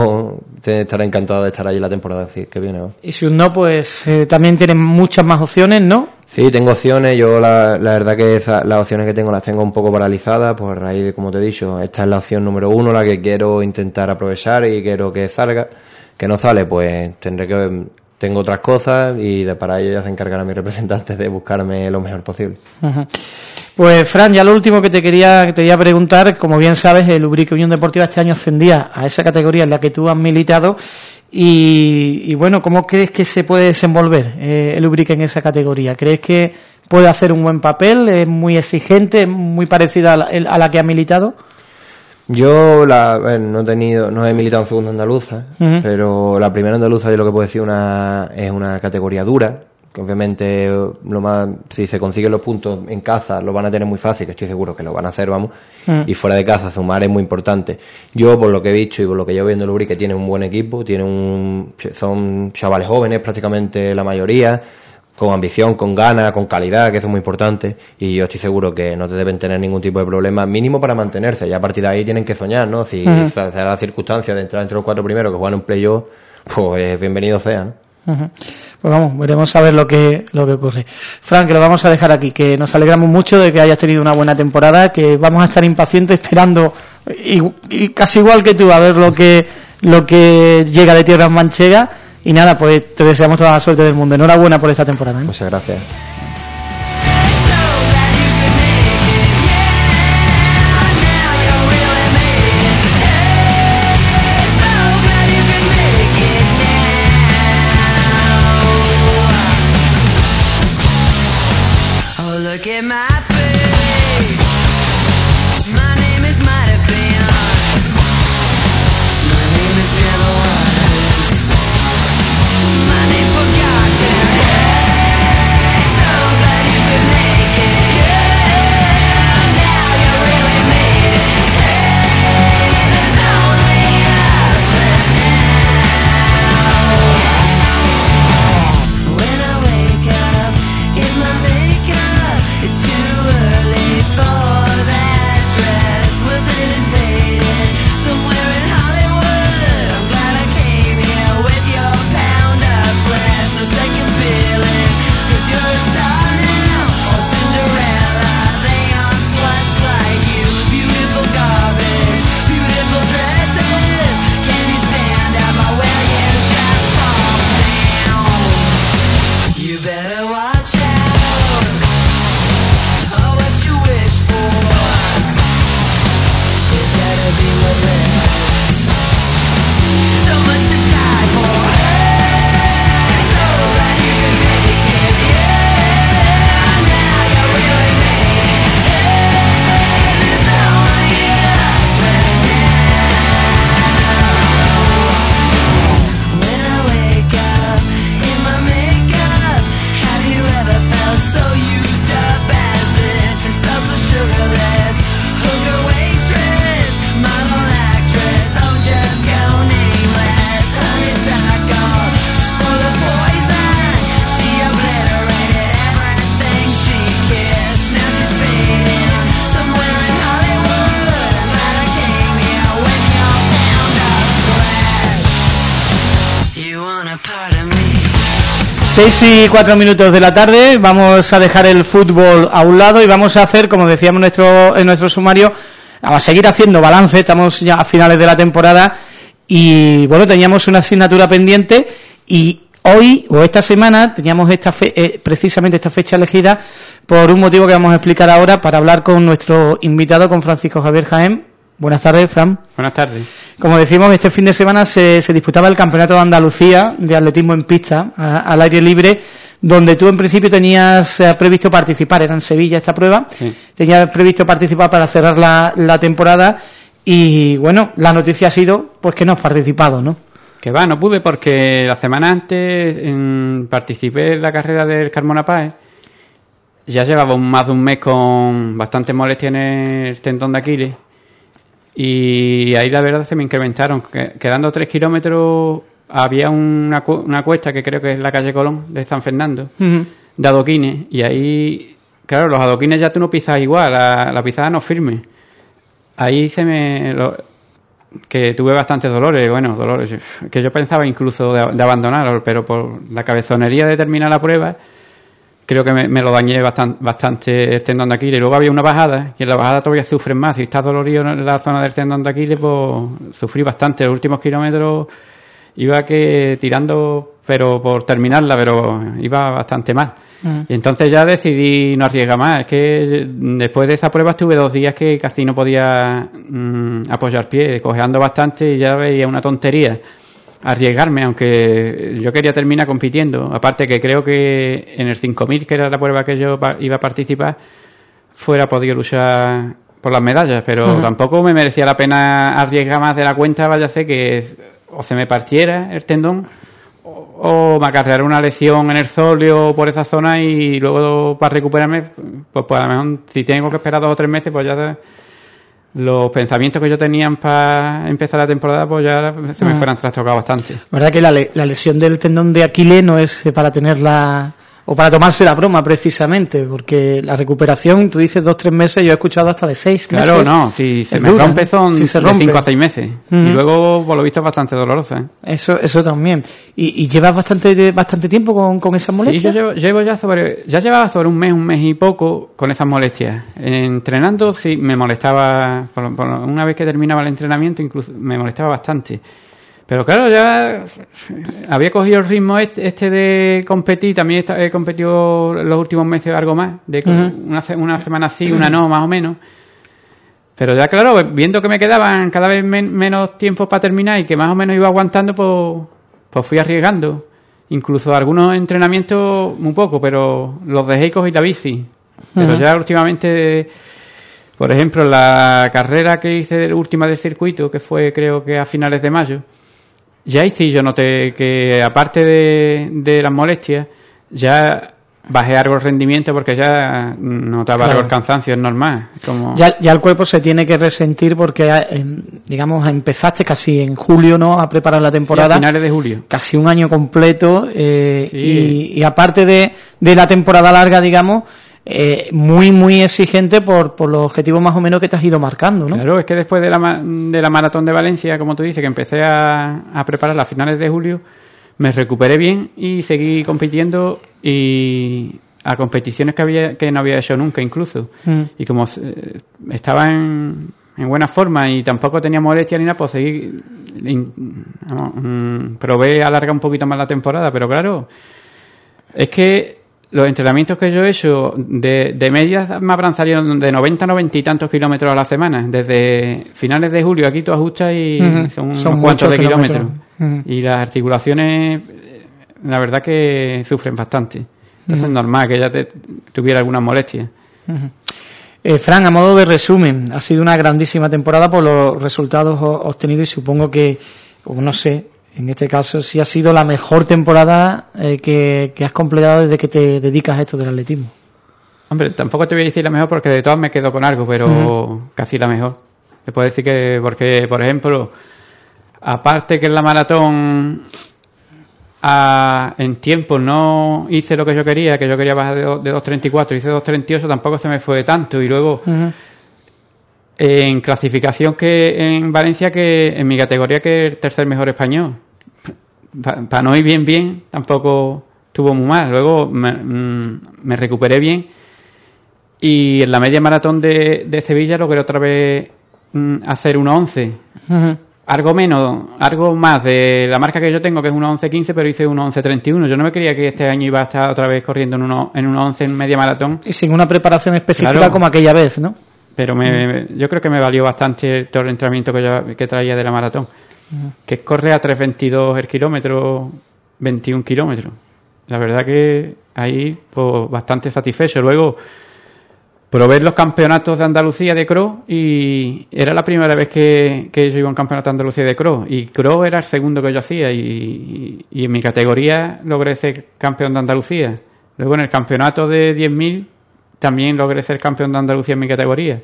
estaré encantado de estar allí la temporada que viene. Y si un no, pues eh, también tienen muchas más opciones, ¿no? Sí, tengo opciones. Yo la, verdad que las opciones que tengo las tengo un poco paralizadas por raíz de, como te he dicho, esta es la opción número uno, la que quiero intentar aprovechar y quiero que salga. Que no sale, pues tendré que tengo otras cosas y de para ello ya se encargará mi representante de buscarme lo mejor posible. Pues Fran, ya lo último que te quería, te quería preguntar, como bien sabes, el Ubrique Unión Deportiva este año ascendía a esa categoría en la que tú has militado y, bueno, ¿cómo crees que se puede desenvolver eh, el Ubrique en esa categoría? ¿Crees que puede hacer un buen papel? ¿Es muy exigente, muy parecida a la, que ha militado? Yo la, no he tenido, no he militado en segunda andaluza, pero la primera andaluza yo lo que puedo decir una, es una categoría dura, obviamente lo más si se consiguen los puntos en casa lo van a tener muy fácil, estoy seguro que lo van a hacer, vamos, mm. y fuera de casa sumar es muy importante. Yo por lo que he visto y por lo que yo viendo el que tiene un buen equipo, tiene un son chavales jóvenes prácticamente la mayoría, con ambición, con ganas, con calidad, que eso es muy importante, y yo estoy seguro que no te deben tener ningún tipo de problema, mínimo para mantenerse, ya a partir de ahí tienen que soñar, ¿no? Si se da la circunstancia de entrar entre los cuatro primeros que juegan un playoff, pues bienvenido sea, ¿no? Pues vamos, veremos a ver lo que, lo que ocurre. Frank, lo vamos a dejar aquí, que nos alegramos mucho de que hayas tenido una buena temporada, que vamos a estar impacientes esperando, y, casi igual que tú, a ver lo que, lo que llega de Tierras Manchega. Y nada, pues te deseamos toda la suerte del mundo. Enhorabuena por esta temporada. ¿eh? Muchas gracias. 6 y 4 minutos de la tarde, vamos a dejar el fútbol a un lado y vamos a hacer, como decíamos nuestro, en nuestro sumario, a seguir haciendo balance, estamos ya a finales de la temporada y bueno, teníamos una asignatura pendiente y hoy o esta semana teníamos esta eh, precisamente esta fecha elegida por un motivo que vamos a explicar ahora para hablar con nuestro invitado, con Francisco Javier Jaén. Buenas tardes, Fran. Buenas tardes. Como decimos, este fin de semana se, disputaba el Campeonato de Andalucía de Atletismo en Pista, al aire libre, donde tú en principio tenías eh, previsto participar, era en Sevilla esta prueba, tenías previsto participar para cerrar la, temporada y bueno, la noticia ha sido pues que no has participado, ¿no? Que va, no pude porque la semana antes participé en la carrera del Carmona Páez, ya llevaba más de un mes con bastante molestia en el tendón de Aquiles y ahí la verdad se me incrementaron. Quedando tres kilómetros había una, una cuesta que creo que es la calle Colón de San Fernando, de adoquines. Y ahí, claro, los adoquines ya tú no pisas igual, la, la pisada no firme. Ahí se me... que tuve bastantes dolores, bueno, dolores que yo pensaba incluso de, de abandonar, pero por la cabezonería de terminar la prueba creo que me, lo dañé bastante, bastante el tendón de Aquiles. Luego había una bajada, y en la bajada todavía sufren más. Si estás dolorido en la zona del tendón de Aquiles, pues sufrí bastante. Los últimos kilómetros iba que tirando, pero por terminarla, pero iba bastante mal. Mm. Y entonces ya decidí no arriesgar más. Es que después de esa prueba estuve dos días que casi no podía mm, apoyar pie, cojeando bastante y ya veía una tontería arriesgarme, aunque yo quería terminar compitiendo. Aparte que creo que en el 5000, que era la prueba que yo iba a participar, fuera podido luchar por las medallas, pero tampoco me merecía la pena arriesgar más de la cuenta, vaya a ser que o se me partiera el tendón o, me acarreara una lesión en el sóleo por esa zona y luego para recuperarme, pues, pues a lo mejor si tengo que esperar dos o tres meses, pues ya los pensamientos que yo tenía para empezar la temporada pues ya se me ah. fueran trastocados bastante. verdad que la, la, lesión del tendón de Aquiles no es para tenerla o para tomarse la broma precisamente, porque la recuperación, tú dices dos, tres meses, yo he escuchado hasta de seis meses. Claro, no, si se me rompe son si se de cinco a seis meses. Y luego, por lo visto, es bastante dolorosa. ¿eh? Eso eso también. ¿Y, y llevas bastante bastante tiempo con, con esas molestias? Sí, yo llevo, ya sobre, ya llevaba sobre un mes, un mes y poco con esas molestias. Entrenando, sí, me molestaba, una vez que terminaba el entrenamiento, incluso me molestaba bastante. Pero claro, ya había cogido el ritmo este, este de competir, también he competido los últimos meses algo más, de una, una, semana sí, una no, más o menos. Pero ya claro, viendo que me quedaban cada vez menos tiempo para terminar y que más o menos iba aguantando, pues, pues fui arriesgando. Incluso algunos entrenamientos muy poco, pero los dejé y cogí la bici. Pero ya últimamente, por ejemplo, la carrera que hice última del circuito, que fue creo que a finales de mayo, ya sí yo noté que aparte de, las molestias, ya bajé algo el rendimiento porque ya notaba algo el cansancio, es normal. Como... Ya, ya el cuerpo se tiene que resentir porque, eh, digamos, empezaste casi en julio, ¿no?, a preparar la temporada. a finales de julio. Casi un año completo eh, y, y, aparte de, de la temporada larga, digamos, eh, muy, muy exigente por, por los objetivos más o menos que te has ido marcando, ¿no? Claro, es que después de la, de la maratón de Valencia, como tú dices, que empecé a, a preparar a finales de julio, me recuperé bien y seguí compitiendo y a competiciones que había que no había hecho nunca incluso. Mm. Y como eh, estaba en, en, buena forma y tampoco tenía molestia ni nada, pues seguí... Mm, probé alargar un poquito más la temporada, pero claro, es que los entrenamientos que yo he hecho de, de media me habrán salido de 90 a 90 y tantos kilómetros a la semana. Desde finales de julio aquí tú ajustas y son, unos cuantos de kilómetros. Y las articulaciones, la verdad que sufren bastante. Entonces es normal que ya te, tuviera alguna molestia. Eh, Fran, a modo de resumen, ha sido una grandísima temporada por los resultados obtenidos y supongo que, no sé, en este caso sí ha sido la mejor temporada eh, que, has completado desde que te dedicas a esto del atletismo. Hombre, tampoco te voy a decir la mejor porque de todas me quedo con algo, pero casi la mejor. Te puedo decir que, porque, por ejemplo, aparte que en la maratón en tiempo no hice lo que yo quería, que yo quería bajar de, 2.34, hice 2.38, tampoco se me fue tanto. Y luego, en clasificación que en Valencia, que en mi categoría, que el tercer mejor español para no ir bien, bien, tampoco estuvo muy mal. Luego me, mm, me recuperé bien y en la media maratón de, de Sevilla logré otra vez mm, hacer 1.11. Ujú. Algo menos, algo más de la marca que yo tengo, que es 1.11.15, pero hice 1.11.31. Yo no me creía que este año iba a estar otra vez corriendo en, uno, en 1.11 en media maratón, Y sin una preparación específica Claro. como aquella vez, ¿no? Pero me, yo creo que me valió bastante todo el entrenamiento que, yo, que traía de la maratón. Que corre a 3.22 el kilómetro, 21 kilómetros. La verdad que ahí, pues, bastante satisfecho. Luego, probé los campeonatos de Andalucía de Cross y era la primera vez que, que yo iba a un campeonato de Andalucía de Cross. Y Cross era el segundo que yo hacía y, y en mi categoría logré ser campeón de Andalucía. Luego en el campeonato de 10.000 también logré ser campeón de Andalucía en mi categoría.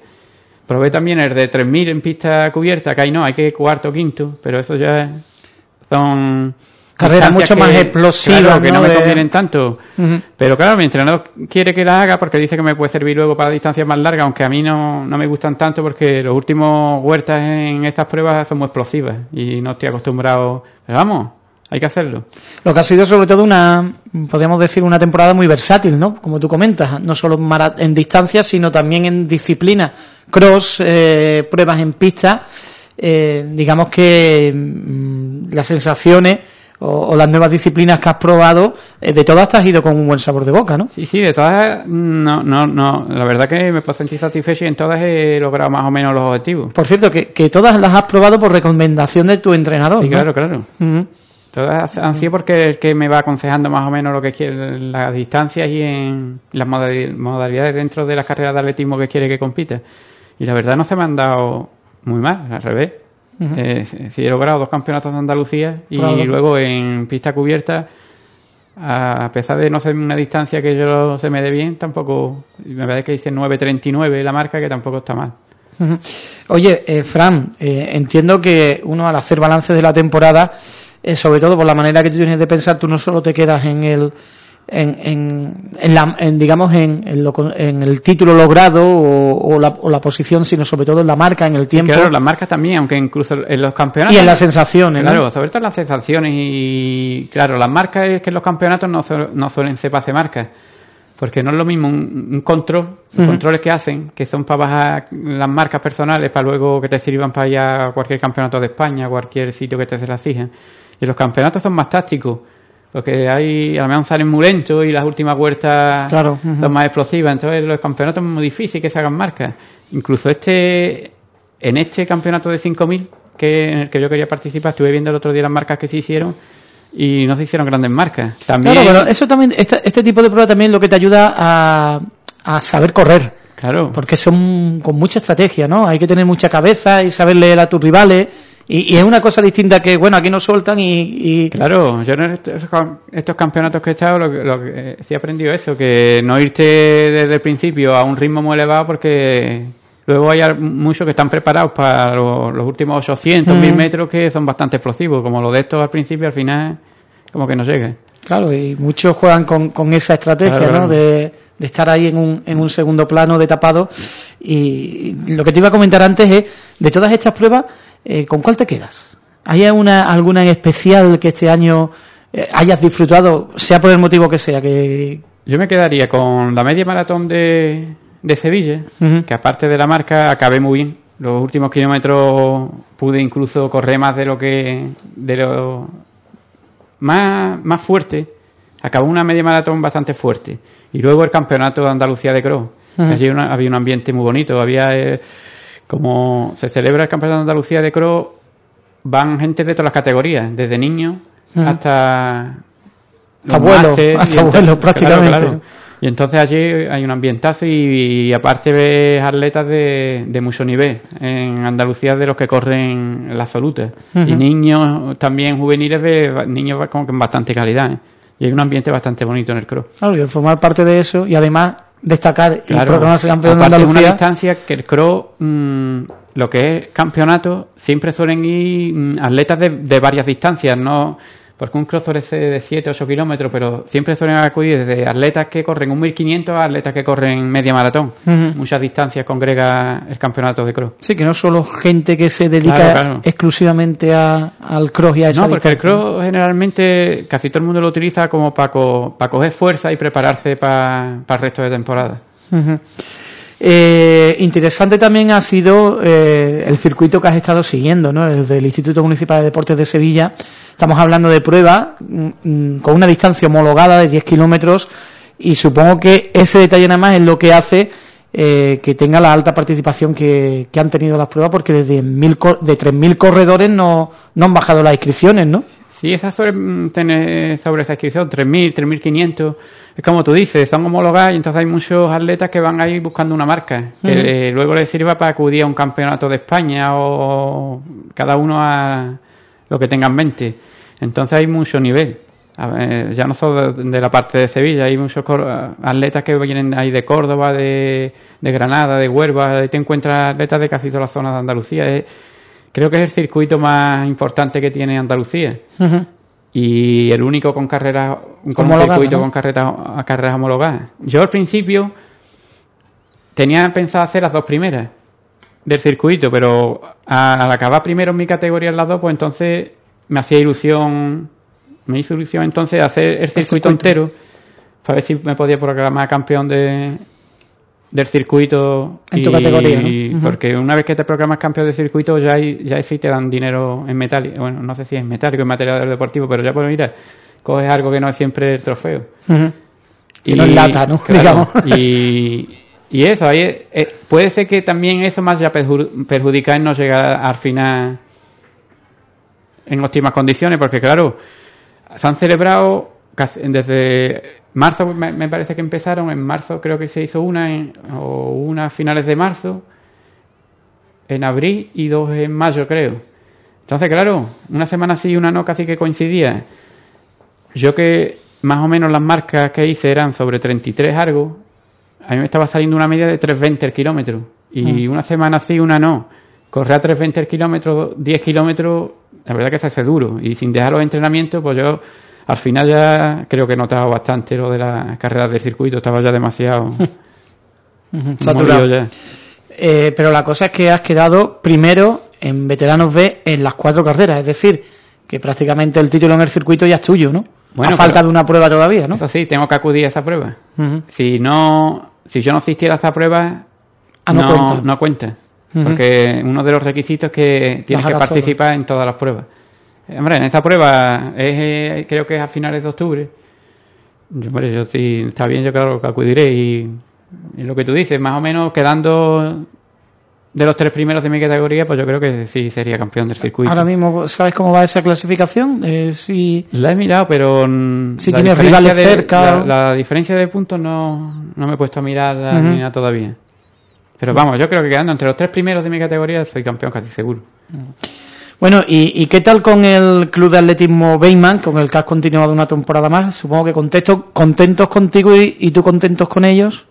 Probé también el de 3.000 en pista cubierta, que ahí no, hay que cuarto quinto, pero eso ya son... Carreras mucho más explosivas, claro, que no, ¿no? me De- convienen tanto. Pero claro, mi entrenador quiere que la haga porque dice que me puede servir luego para distancias más largas, aunque a mí no, no me gustan tanto porque los últimos huertas en estas pruebas son muy explosivas y no estoy acostumbrado. Pero vamos, hay que hacerlo. Lo que ha sido sobre todo una, podríamos decir, una temporada muy versátil, ¿no? Como tú comentas, no solo en distancia, sino también en disciplina, cross, eh, pruebas en pista. Eh, digamos que mm, las sensaciones o, o las nuevas disciplinas que has probado, eh, de todas te has ido con un buen sabor de boca, ¿no? Sí, sí, de todas, no, no, no, la verdad que me puedo sentir satisfecho y en todas he logrado más o menos los objetivos. Por cierto, que, que todas las has probado por recomendación de tu entrenador, Sí, ¿no? claro, claro. Todas han sido porque es el que me va aconsejando más o menos lo que quiere las distancias y en las modali- modalidades dentro de las carreras de atletismo que quiere que compita. Y la verdad no se me han dado muy mal, al revés. Eh, sí he logrado dos campeonatos de Andalucía y Claro. luego en pista cubierta, a pesar de no ser una distancia que yo se me dé bien, tampoco, me parece que dice 9.39 la marca, que tampoco está mal. Oye, eh, Fran, eh, entiendo que uno al hacer balance de la temporada, eh, sobre todo por la manera que tú tienes de pensar, tú no solo te quedas en el, en, en, en la, en, digamos, en, en, lo en el título logrado o, o la, o la posición, sino sobre todo en la marca, en el tiempo Claro, las marcas también, aunque incluso en los campeonatos... y en las sensaciones, ¿no? Claro, sobre todo las sensaciones y, claro, las marcas es que en los campeonatos no, no suelen ser para hacer marcas. Porque no es lo mismo un, un control, los controles que hacen, que son para bajar las marcas personales, para luego que te sirvan para ir a cualquier campeonato de España, cualquier sitio que te se las exijan. Y los campeonatos son más tácticos, porque hay, a lo mejor salen muy lentos y las últimas vueltas Claro, son más explosivas. Entonces los campeonatos es muy difícil que se hagan marcas. Incluso este, en este campeonato de 5.000, que en el que yo quería participar, estuve viendo el otro día las marcas que se hicieron y no se hicieron grandes marcas. También, Claro, pero eso también, este, este tipo de prueba también es lo que te ayuda a, a saber correr. claro, Porque son con mucha estrategia, ¿no? Hay que tener mucha cabeza y saber leer a tus rivales. Y, y es una cosa distinta que, bueno, aquí nos sueltan y... y- Claro, yo en estos, estos campeonatos que he estado, lo, lo eh, sí he aprendido eso, que no irte desde el principio a un ritmo muy elevado porque luego hay muchos que están preparados para los, los últimos 800, Mm. 1000 metros que son bastante explosivos, como lo de estos al principio, al final, como que no llega. Claro, y muchos juegan con, con esa estrategia, Claro, ¿no? claro. De, de estar ahí en un, en un segundo plano de tapado. Y lo que te iba a comentar antes es, de todas estas pruebas, eh, ¿con cuál te quedas? ¿Hay alguna, alguna en especial que este año eh, hayas disfrutado, sea por el motivo que sea? que Yo me quedaría con la media maratón de, de Sevilla, que aparte de la marca acabé muy bien. Los últimos kilómetros pude incluso correr más de lo que de lo más, más fuerte. Acabó una media maratón bastante fuerte. Y luego el campeonato de Andalucía de Cross. Allí una- había un ambiente muy bonito. Había eh, como se celebra el campeonato de Andalucía de Cross, van gente de todas las categorías, desde niños Ujú. hasta los Abuelos, hasta prácticamente. claro, claro. Y entonces allí hay un ambientazo y, y aparte ves atletas de, de mucho nivel. En Andalucía de los que corren en la absoluta. Y niños también juveniles de niños como con bastante calidad. ¿eh? Y hay un ambiente bastante bonito en el cross. Claro, y el formar parte de eso y además destacar y Claro. proclamarse campeón de Aparte, es una Andalucía. distancia que el cross, mm, lo que es campeonato, siempre suelen ir mm, atletas de, de varias distancias, ¿no? Porque un crossover es de 7, 8 kilómetros, pero siempre suelen acudir desde atletas que corren un 1500 a atletas que corren media maratón. Muchas distancias congrega el campeonato de cross. Sí, que no solo gente que se dedica exclusivamente al cross y a esa No, porque el cross generalmente casi todo el mundo lo utiliza como para, coger fuerza y prepararse para el resto de temporada. Eh, interesante también ha sido eh, el circuito que has estado siguiendo, ¿no? El del Instituto Municipal de Deportes de Sevilla. Estamos hablando de prueba mm, mm, con una distancia homologada de 10 kilómetros y supongo que ese detalle nada más es lo que hace eh, que tenga la alta participación que, han tenido las pruebas porque desde mil, de 3.000 corredores no, no han bajado las inscripciones, ¿no? Sí, esa sobre, sobre esa inscripción, 3.000, 3.500 es como tú dices, son homologadas y entonces hay muchos atletas que van ahí buscando una marca que luego les sirva para acudir a un campeonato de España o cada uno a lo que tenga en mente. Entonces hay mucho nivel. ya no solo de, la parte de Sevilla, hay muchos atletas que vienen ahí de Córdoba, de, Granada, de Huelva, te encuentras atletas de casi toda la zona de Andalucía. creo que es el circuito más importante que tiene Andalucía y el único con carreras con un circuito con carreras, carreras homologadas. Yo al principio tenía pensado hacer las dos primeras del circuito, pero al acabar primero en mi categoría en las dos, pues entonces me hacía ilusión, me hizo ilusión entonces hacer el circuito, entero para ver si me podía programar campeón de, del circuito. En tu categoría, Porque una vez que te programas campeón de circuito, ya, hay, ya sí te dan dinero en metálico. Bueno, no sé si es metálico, en material deportivo, pero ya pues mira, coges algo que no es siempre el trofeo. Y no es lata, ¿no? Digamos. Y, y eso, ahí eh, puede ser que también eso más ya perjudica en no llegar al final en óptimas condiciones, porque claro, se han celebrado desde Marzo me, parece que empezaron, en marzo creo que se hizo una, en, o una a finales de marzo, en abril y dos en mayo creo. Entonces, claro, una semana sí y una no casi que coincidía. Yo que más o menos las marcas que hice eran sobre 33 algo, a mí me estaba saliendo una media de 320 el kilómetro. Y mm. una semana sí, y una no. Correr a 320 el kilómetro, 10 kilómetros, la verdad que se hace duro. Y sin dejar los entrenamientos, pues yo al final ya creo que he notado bastante lo de las carreras del circuito, estaba ya demasiado saturado. Ya. Eh, pero la cosa es que has quedado primero en veteranos B en las cuatro carreras, es decir, que prácticamente el título en el circuito ya es tuyo, ¿no? Bueno, a falta de una prueba todavía, ¿no? Eso sí, tengo que acudir a esa prueba. Si no, si yo no asistiera a esa prueba, ah, no, cuenta. No cuenta. Porque uno de los requisitos es que tienes que participar en todas las pruebas. Hombre, en esa prueba es, eh, creo que es a finales de octubre. Yo, hombre, yo sí, está bien, yo claro que acudiré y, lo que tú dices, más o menos quedando de los tres primeros de mi categoría, pues yo creo que sí sería campeón del circuito. Ahora mismo, ¿sabes cómo va esa clasificación? Eh, si... La he mirado, pero... Si tienes rivales cerca... La, diferencia de puntos no, no me he puesto a mirar ni nada todavía. Pero vamos, yo creo que quedando entre los tres primeros de mi categoría soy campeón casi seguro. Bueno, ¿y, qué tal con el Club de Atletismo Beyman, con el que has continuado una temporada más? Supongo que contentos, contentos contigo y, tú contentos con ellos.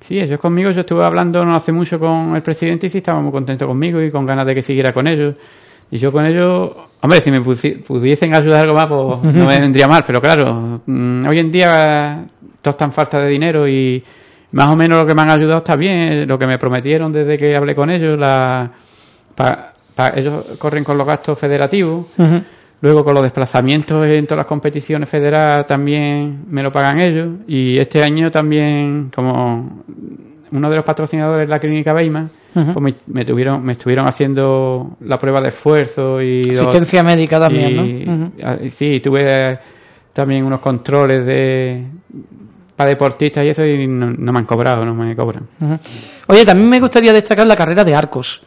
Sí, ellos conmigo, yo estuve hablando no hace mucho con el presidente y sí estaba muy contento conmigo y con ganas de que siguiera con ellos. Y yo con ellos, hombre, si me pudiesen ayudar algo más, pues no me vendría mal, pero claro, mm, hoy en día todos están falta de dinero y más o menos lo que me han ayudado está bien, lo que me prometieron desde que hablé con ellos, la, ellos corren con los gastos federativos. Luego con los desplazamientos en todas las competiciones federadas también me lo pagan ellos. Y este año también, como uno de los patrocinadores de la clínica Beima, pues me, tuvieron, me estuvieron haciendo la prueba de esfuerzo y... Asistencia médica también, ¿no? sí, tuve también unos controles de para deportistas y eso y no, me han cobrado, no me cobran. Oye, también me gustaría destacar la carrera de arcos.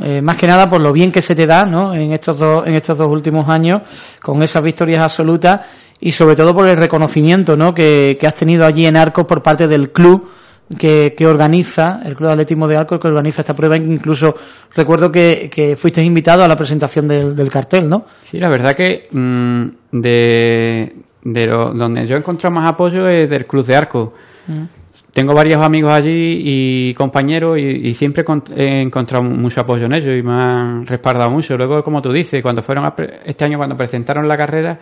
Eh, más que nada por lo bien que se te da ¿no? en, estos dos, en estos dos últimos años, con esas victorias absolutas y sobre todo por el reconocimiento ¿no? que, has tenido allí en Arcos por parte del club que, organiza, el Club de Atletismo de Arcos que organiza esta prueba. Incluso recuerdo que, que fuiste invitado a la presentación del, cartel, ¿no? Sí, la verdad que mm, de, de donde yo he encontrado más apoyo es del Club de Arcos. Mm tengo varios amigos allí y compañeros y, siempre he encontrado mucho apoyo en ellos y me han respaldado mucho. Luego, como tú dices, cuando fueron este año cuando presentaron la carrera,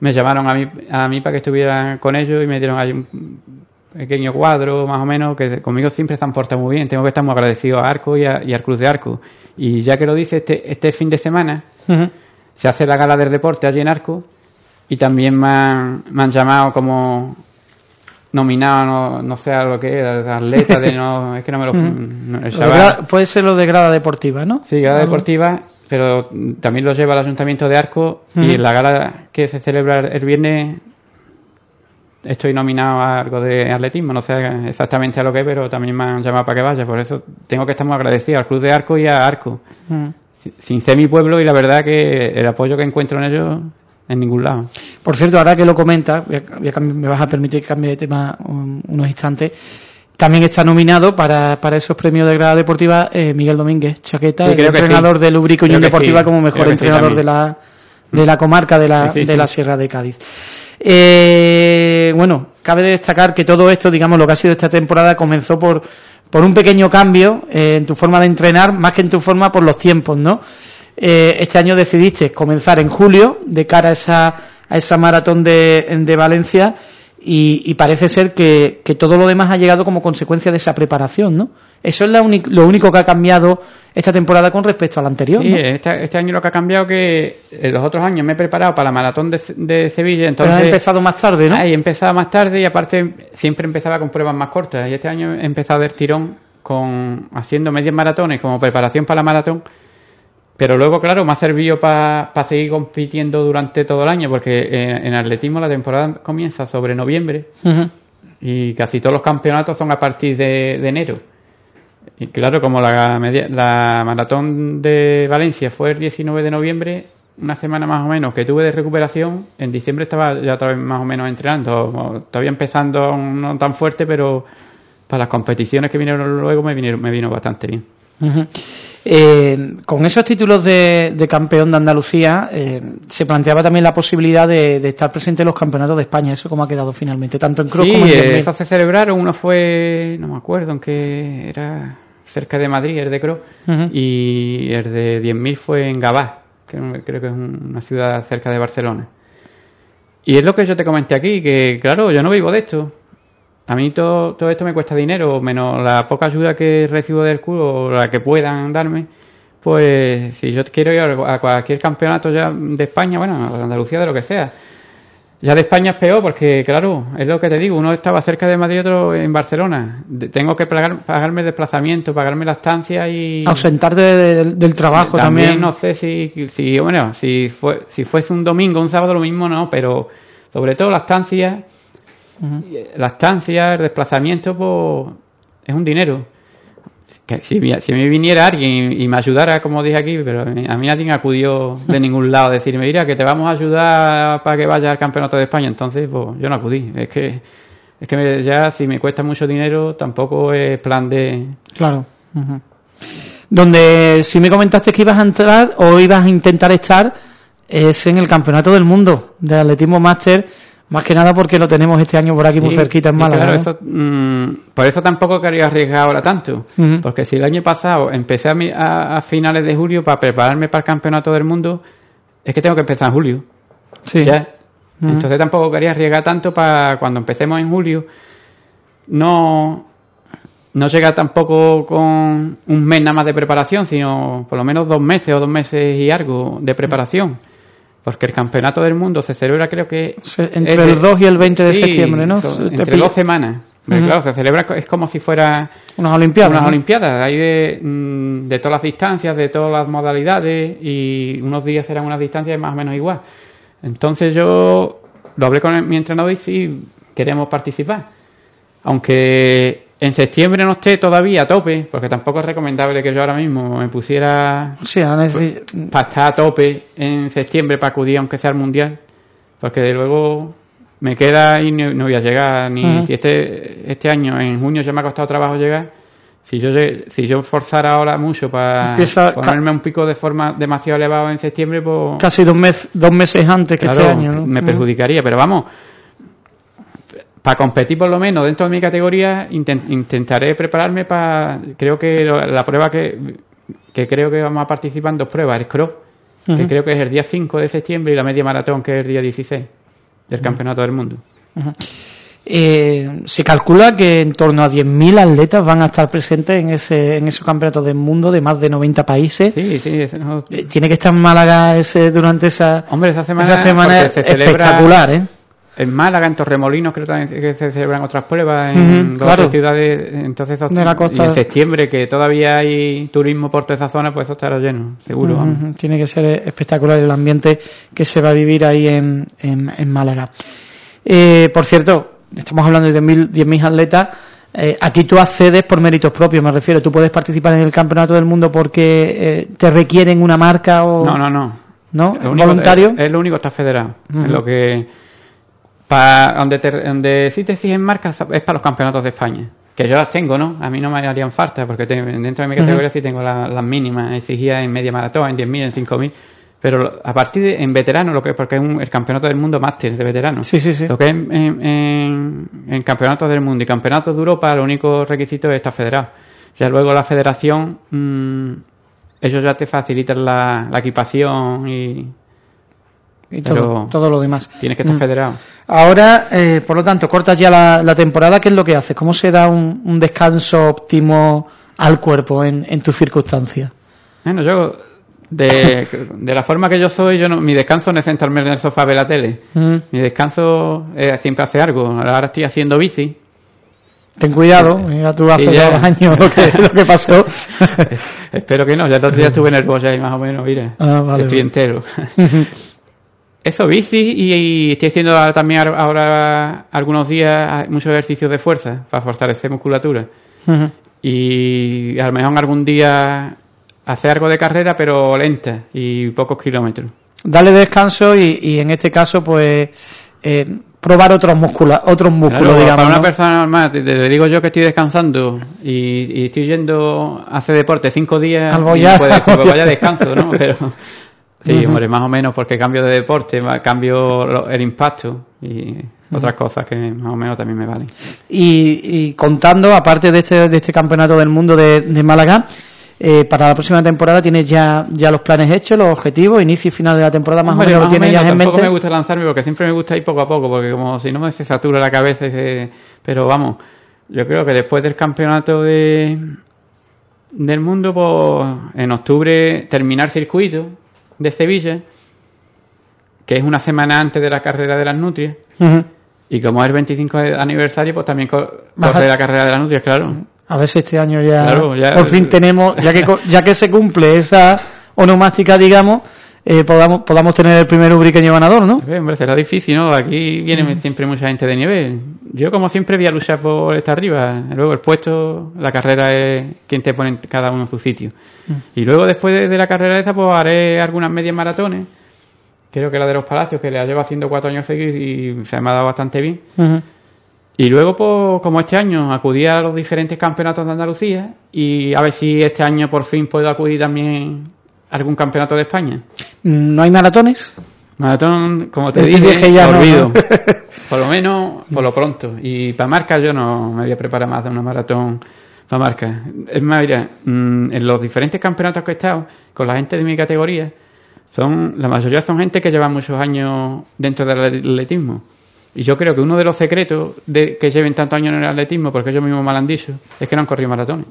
me llamaron a mí, a mí para que estuviera con ellos y me dieron ahí un pequeño cuadro, más o menos, que conmigo siempre se han portado muy bien. Tengo que estar muy agradecido a Arco y, al Cruz de Arco. Y ya que lo dice, este, este fin de semana se hace la gala del deporte allí en Arco y también me han, me han llamado como nominado, no, no sé a lo que es, atleta, de no, es que no me lo... puede ser lo de grada deportiva, ¿no? Sí, grada deportiva, pero también lo lleva el Ayuntamiento de Arco y en la gala que se celebra el viernes estoy nominado a algo de atletismo, no sé exactamente a lo que, pero también me han llamado para que vaya, por eso tengo que estar muy agradecido al Club de Arco y a Arco. Sin ser mi pueblo y la verdad que el apoyo que encuentro en ellos en ningún lado. Por cierto, ahora que lo comenta, me vas a permitir que cambie de tema unos instantes. También está nominado para, para esos premios de grada deportiva eh, Miguel Domínguez Chaqueta, el entrenador de Lubrico Unión Deportiva como mejor entrenador de la de la comarca de la, de la Sierra de Cádiz. Eh, bueno, cabe destacar que todo esto, digamos, lo que ha sido esta temporada comenzó por, por un pequeño cambio eh, en tu forma de entrenar, más que en tu forma por los tiempos, ¿no? Eh, este año decidiste comenzar en julio de cara a esa, a esa maratón de, de Valencia y, parece ser que, que, todo lo demás ha llegado como consecuencia de esa preparación, ¿no? Eso es lo único que ha cambiado esta temporada con respecto al anterior. Sí, este, este, año lo que ha cambiado que en los otros años me he preparado para la maratón de, de Sevilla. Entonces, Pero he empezado más tarde, ¿no? he empezado más tarde y aparte siempre empezaba con pruebas más cortas. Y este año he empezado el tirón con haciendo medias maratones como preparación para la maratón pero luego, claro, me ha servido para seguir compitiendo durante todo el año, porque en, atletismo la temporada comienza sobre noviembre y casi todos los campeonatos son a partir de, enero. Y claro, como la, la maratón de Valencia fue el 19 de noviembre, una semana más o menos que tuve de recuperación, en diciembre estaba ya otra vez más o menos entrenando, todavía empezando no tan fuerte, pero para las competiciones que vinieron luego me, vinieron, me vino bastante bien. Eh, con esos títulos de, campeón de Andalucía eh, se planteaba también la posibilidad de, estar presente en los campeonatos de España. Eso como ha quedado finalmente, tanto en Cruz como en Sí, eso se celebraron. Uno fue, no me acuerdo, en qué era cerca de Madrid, el de Cruz, y el de 10.000 fue en Gabá, que creo que es una ciudad cerca de Barcelona. Y es lo que yo te comenté aquí, que claro, yo no vivo de esto a mí todo, todo esto me cuesta dinero, menos la poca ayuda que recibo del culo o la que puedan darme. Pues si yo quiero ir a cualquier campeonato ya de España, bueno, de Andalucía, de lo que sea. Ya de España es peor porque, claro, es lo que te digo, uno estaba cerca de Madrid y otro en Barcelona. tengo que pagar, pagarme el desplazamiento, pagarme la estancia y... Ausentarte del, trabajo también, también. no sé si, si bueno, si, fue, si fuese un domingo, un sábado, lo mismo no, pero sobre todo la estancia la estancia, el desplazamiento, pues es un dinero. Que si, si me viniera alguien y, me ayudara, como dije aquí, pero a mí nadie acudió de ningún lado a decirme, mira, que te vamos a ayudar para que vayas al campeonato de España. Entonces, pues yo no acudí. Es que, es que ya si me cuesta mucho dinero, tampoco es plan de. Claro. Donde si me comentaste que ibas a entrar o ibas a intentar estar es en el campeonato del mundo de atletismo máster más que nada porque lo tenemos este año por aquí muy cerquita en Málaga. Mm, por eso tampoco quería arriesgar ahora tanto. Porque si el año pasado empecé a, a, finales de julio para prepararme para el campeonato del mundo, es que tengo que empezar en julio. Sí. Entonces tampoco quería arriesgar tanto para cuando empecemos en julio. No, no llega tampoco con un mes nada más de preparación, sino por lo menos dos meses o dos meses y algo de preparación. Porque el campeonato del mundo se celebra, creo que. entre el 2 y el 20 de septiembre, ¿no? entre dos semanas. Claro, se celebra, es como si fuera. Unas Olimpiadas. Unas Olimpiadas. Hay de, mm, de todas las distancias, de todas las modalidades, y unos días serán unas distancias más o menos igual. Entonces yo lo hablé con mi entrenador y sí queremos participar. Aunque en septiembre no esté todavía a tope, porque tampoco es recomendable que yo ahora mismo me pusiera sí, pues, para estar a tope en septiembre para acudir aunque sea al mundial, porque de luego me queda y no, voy a llegar ni si este este año en junio ya me ha costado trabajo llegar. Si yo si yo forzara ahora mucho para ponerme un pico de forma demasiado elevado en septiembre, pues casi dos, mes, dos meses antes que este año, me perjudicaría. Pero vamos, para competir por lo menos dentro de mi categoría intentaré prepararme para creo que la prueba que, creo que vamos a participar en dos pruebas el cross que creo que es el día 5 de septiembre y la media maratón que es el día 16 del Campeonato del Mundo. Eh, se calcula que en torno a 10.000 atletas van a estar presentes en ese en esos campeonatos del mundo de más de 90 países. Sí, sí. no... Eh, tiene que estar en Málaga ese durante esa, Hombre, esa semana, esa semana se celebra espectacular, ¿eh? En Málaga, en Torremolinos, creo también que se celebran otras pruebas en Ujú, dos claro. ciudades. Entonces, De la costa. y en septiembre, que todavía hay turismo por toda esa zona, pues eso estará lleno, seguro. Vamos. Tiene que ser espectacular el ambiente que se va a vivir ahí en, en, en Málaga. Eh, por cierto, estamos hablando de 10.000 10.000 atletas. Eh, aquí tú accedes por méritos propios, me refiero. Tú puedes participar en el Campeonato del Mundo porque eh, te requieren una marca o. No, no, no. ¿No? Único- ¿Voluntario? Es, es lo único que está federado. Es lo que. Pa, donde, te, donde sí te exigen marcas es para los campeonatos de España. Que yo las tengo, ¿no? A mí no me harían falta, porque te- dentro de mi categoría sí tengo la- las mínimas exigidas en media maratón, en 10.000, en 5.000. Pero a partir de en veterano, lo que porque es un- el campeonato del mundo máster de veteranos. Sí, sí, sí. Lo que es en, en, campeonatos del mundo y campeonatos de Europa, lo único requisito es estar federado. Ya luego la federación, mm, ellos ya te facilitan la, la equipación y Y pero- todo, todo lo demás. tienes que estar Mm. federado. Ahora, eh, por lo tanto, cortas ya la, la temporada. ¿Qué es lo que haces? ¿Cómo se da un, un descanso óptimo al cuerpo en, en tus circunstancias? Bueno, yo, de, de la forma que yo soy, yo no, mi descanso no es sentarme en el sofá a ver la tele. Mm. Mi descanso es siempre hacer algo. Ahora estoy haciendo bici. Ten cuidado, ya tú hace Sí, ya. dos años lo que, lo que pasó. Espero que no, ya estuve en el Boya y más o menos, mira, Ah, vale, estoy vale. entero. Eso, bici y, y estoy haciendo también ahora- algunos días muchos ejercicios de fuerza para fortalecer musculatura. Y a lo mejor algún día hacer algo de carrera, pero lenta y pocos kilómetros. Dale descanso y, y en este caso, pues, eh, probar otros músculos, otros músculos, Claro, digamos. para una persona normal, te, te digo yo que estoy descansando y, y estoy yendo a hacer deporte cinco días, Algo y puede pues ya. vaya descanso, ¿no? Pero sí, hombre, más o menos porque cambio de deporte, cambio el impacto y otras cosas que más o menos también me valen. Y, y contando, aparte de este, de este campeonato del mundo de, de Málaga, eh, para la próxima temporada tienes ya, ya los planes hechos, los objetivos, inicio y final de la temporada, más Hombre, o menos lo tienes ya en tampoco mente. me gusta lanzarme porque siempre me gusta ir poco a poco, porque como si no me se satura la cabeza, eh, pero vamos, yo creo que después del campeonato de del mundo, pues en octubre terminar circuito de Sevilla, que es una semana antes de la carrera de las nutrias, y como es el 25 de aniversario, pues también Baja- corre la carrera de las nutrias, claro. A ver si este año ya, Claro, ya- por fin tenemos, ya que, ya que se cumple esa onomástica, digamos, eh, podamos, podamos tener el primer ubriqueño ganador, ¿no? Eh, Hombre, será difícil, ¿no? Aquí viene siempre mucha gente de nivel. Yo, como siempre, voy a luchar por estar arriba. Luego, el puesto, la carrera es quien te pone cada uno en su sitio. Y luego, después de, la carrera esta, pues haré algunas medias maratones. Creo que la de los Palacios, que la llevo haciendo cuatro años seguidos y se me ha dado bastante bien. Y luego, pues, como este año, acudí a los diferentes campeonatos de Andalucía y a ver si este año por fin puedo acudir también algún campeonato de España. ¿No hay maratones? Maratón, como te dije, dije ya no, olvido. ¿no? Por lo menos, por lo pronto. Y para marca yo no me voy a preparar más de una maratón para marca. Es más, mira, mm, en los diferentes campeonatos que he estado, con la gente de mi categoría, son la mayoría son gente que lleva muchos años dentro del atletismo. Y yo creo que uno de los secretos de que lleven tantos años en el atletismo, porque ellos mismos me lo han dicho, es que no han corrido maratones.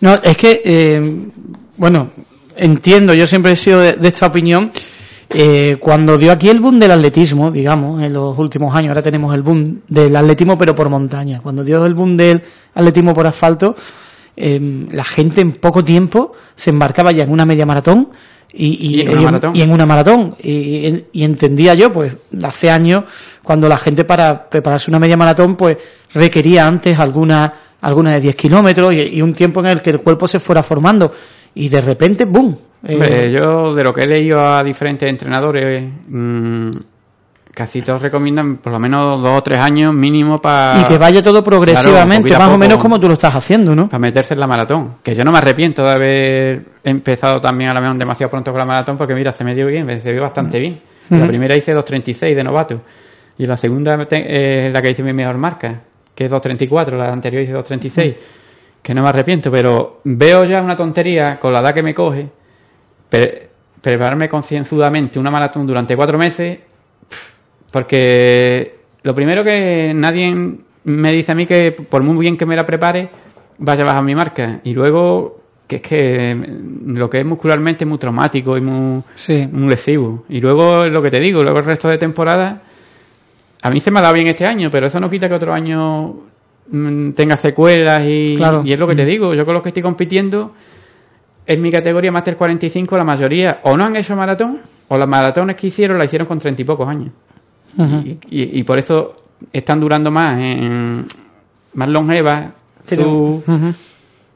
No, es que, eh, bueno, entiendo, yo siempre he sido de, de esta opinión. Eh, cuando dio aquí el boom del atletismo, digamos, en los últimos años, ahora tenemos el boom del atletismo pero por montaña. Cuando dio el boom del atletismo por asfalto, eh, la gente en poco tiempo se embarcaba ya en una media maratón y, Y en una maratón. y en una maratón. Y, entendía yo, pues, hace años, cuando la gente para prepararse una media maratón, pues, requería antes alguna, alguna de 10 kilómetros y un tiempo en el que el cuerpo se fuera formando. Y de repente, ¡boom! Eh, Hombre, yo de lo que he leído a diferentes entrenadores, mm, casi todos recomiendan por lo menos dos o tres años mínimo para... y que vaya todo progresivamente, más o menos como tú lo estás haciendo, ¿no? Para meterse en la maratón. Que yo no me arrepiento de haber empezado también a lo mejor demasiado pronto con la maratón, porque mira, se me dio bien, se dio bastante bien. La primera hice 2.36 de novato. Y la segunda es la que hice mi mejor marca, que es 2.34. La anterior hice 2.36. Que no me arrepiento, pero veo ya una tontería con la edad que me coge. pre- prepararme concienzudamente una maratón durante cuatro meses, Porque lo primero que nadie me dice a mí que por muy bien que me la prepare, vaya a bajar mi marca. Y luego que es que lo que es muscularmente es muy traumático y muy, muy lesivo. Y luego lo que te digo, luego el resto de temporada, a mí se me ha dado bien este año, pero eso no quita que otro año tenga secuelas y, y es lo que te mm. digo, yo con los que estoy compitiendo, en mi categoría Master 45 la mayoría o no han hecho maratón o las maratones que hicieron la hicieron con treinta y pocos años. y, por eso están durando más, en, más longevas su,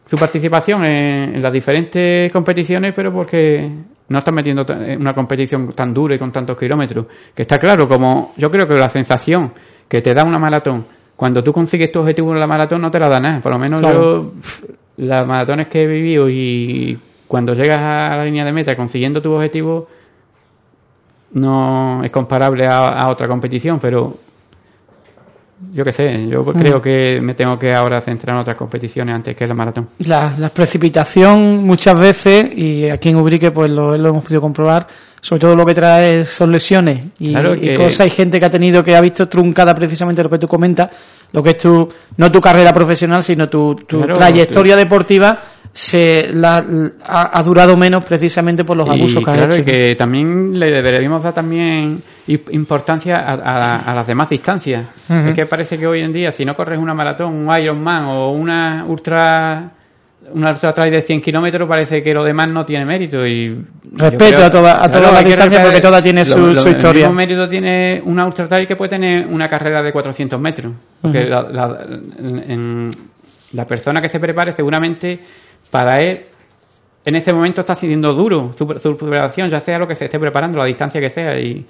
su participación en, las diferentes competiciones, pero porque no están metiendo en una competición tan dura y con tantos kilómetros. Que está claro, como yo creo que la sensación que te da una maratón, cuando tú consigues tu objetivo en la maratón, no te la da nada. Por lo menos yo, las maratones que he vivido y cuando llegas a la línea de meta consiguiendo tu objetivo, no es comparable a otra competición, pero yo qué sé, yo mm. creo que me tengo que ahora centrar en otras competiciones antes que la maratón. La, la precipitación muchas veces, y aquí en Ubrique pues lo, hemos podido comprobar, sobre todo lo que trae son lesiones y, cosas. Hay gente que ha tenido que ha visto truncada precisamente lo que tú comentas, lo que es tu, no tu carrera profesional, sino tu, tu trayectoria deportiva se la, ha, durado menos precisamente por los abusos que ha hecho. Y que también le deberíamos dar también importancia a, las demás distancias. Es que parece que hoy en día, si no corres una maratón, un Ironman o una ultra una ultra trail de 100 kilómetros parece que lo demás no tiene mérito y respeto a toda a todas las distancias porque toda tiene su, historia el mismo mérito tiene una ultra trail que puede tener una carrera de 400 metros porque la, la persona que se prepare seguramente para él en ese momento está siendo duro su, preparación, ya sea lo que se esté preparando, la distancia que sea. Y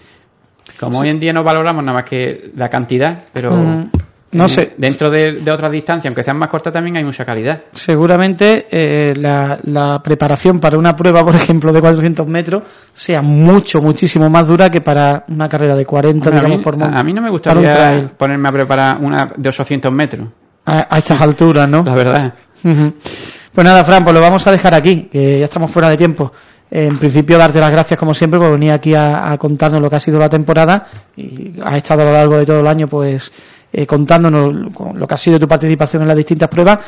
como hoy en día no valoramos nada más que la cantidad, pero no sé. dentro de, otras distancias, aunque sean más cortas, también hay mucha calidad. Seguramente eh, la, preparación para una prueba, por ejemplo, de 400 metros, sea mucho, muchísimo más dura que para una carrera de 40, a mí, por A mí no me gustaría ponerme a preparar una de 800 metros. A, estas alturas, ¿no? La verdad. Pues nada, Fran, pues lo vamos a dejar aquí, que ya estamos fuera de tiempo. En principio, darte las gracias, como siempre, por venir aquí a, contarnos lo que ha sido la temporada y has estado a lo largo de todo el año, pues, eh, contándonos lo que ha sido tu participación en las distintas pruebas.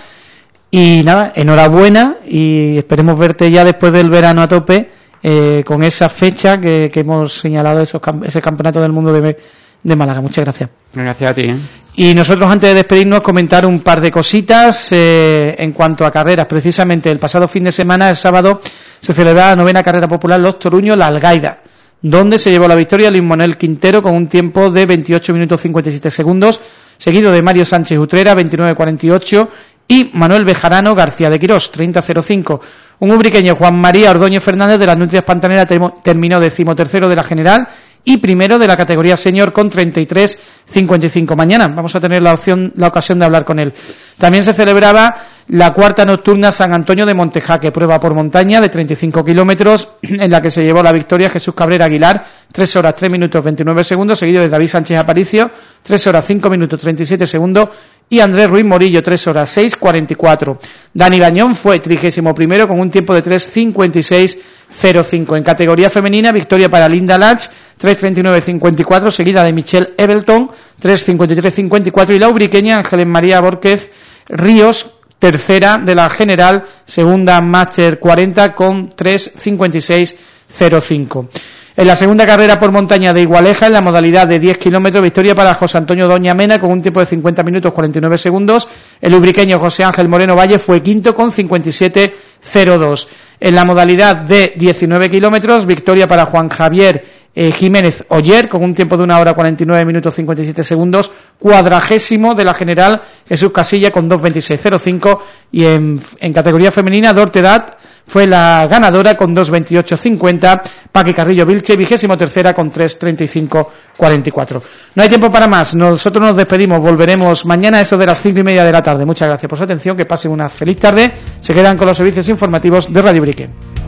Y nada, enhorabuena y esperemos verte ya después del verano a tope eh, con esa fecha que, hemos señalado, esos, ese campeonato del mundo de, de Málaga. Muchas gracias. Gracias a ti. ¿eh? Y nosotros antes de despedirnos comentar un par de cositas eh, en cuanto a carreras. Precisamente el pasado fin de semana, el sábado, se celebraba la novena carrera popular Los Toruños, La Algaida, donde se llevó la victoria Luis Monel Quintero con un tiempo de 28 minutos 57 segundos, seguido de Mario Sánchez Utrera, 29.48, y Manuel Bejarano García de Quirós, 30.05. Un ubriqueño, Juan María Ordoño Fernández de las Nutrias Pantaneras, terminó decimotercero de la general y primero de la categoría senior con 33.55. Mañana vamos a tener la, opción, la ocasión de hablar con él. También se celebraba la cuarta nocturna San Antonio de Montejaque, prueba por montaña de 35 kilómetros, en la que se llevó la victoria Jesús Cabrera Aguilar, 3 horas 3 minutos 29 segundos, seguido de David Sánchez Aparicio, 3 horas 5 minutos 37 segundos, y Andrés Ruiz Morillo, 3 horas 6 44. Dani Bañón fue trigésimo primero con un tiempo de 3.56.05. En categoría femenina, victoria para Linda Lach, 3.39.54, seguida de Michelle Ebelton, 3.53.54, y la ubriqueña Ángeles María Borquez Ríos, tercera de la general, segunda Master 40 con 3.56.05. En la segunda carrera por montaña de Igualeja, en la modalidad de 10 kilómetros, victoria para José Antonio Doña Mena con un tiempo de 50 minutos 49 segundos. El ubriqueño José Ángel Moreno Valle fue quinto con 57.02. En la modalidad de 19 kilómetros, victoria para Juan Javier eh, Jiménez Oyer, con un tiempo de una hora 49 minutos 57 segundos, cuadragésimo de la general Jesús Casilla con 2.26.05 y en, categoría femenina Dortedat fue la ganadora con 2.28.50, Paqui Carrillo Vilche, vigésimo tercera con 3.35.44. No hay tiempo para más, nosotros nos despedimos, volveremos mañana a eso de las cinco y media de la tarde. Muchas gracias por su atención, que pasen una feliz tarde, se quedan con los servicios informativos de Radio Brique.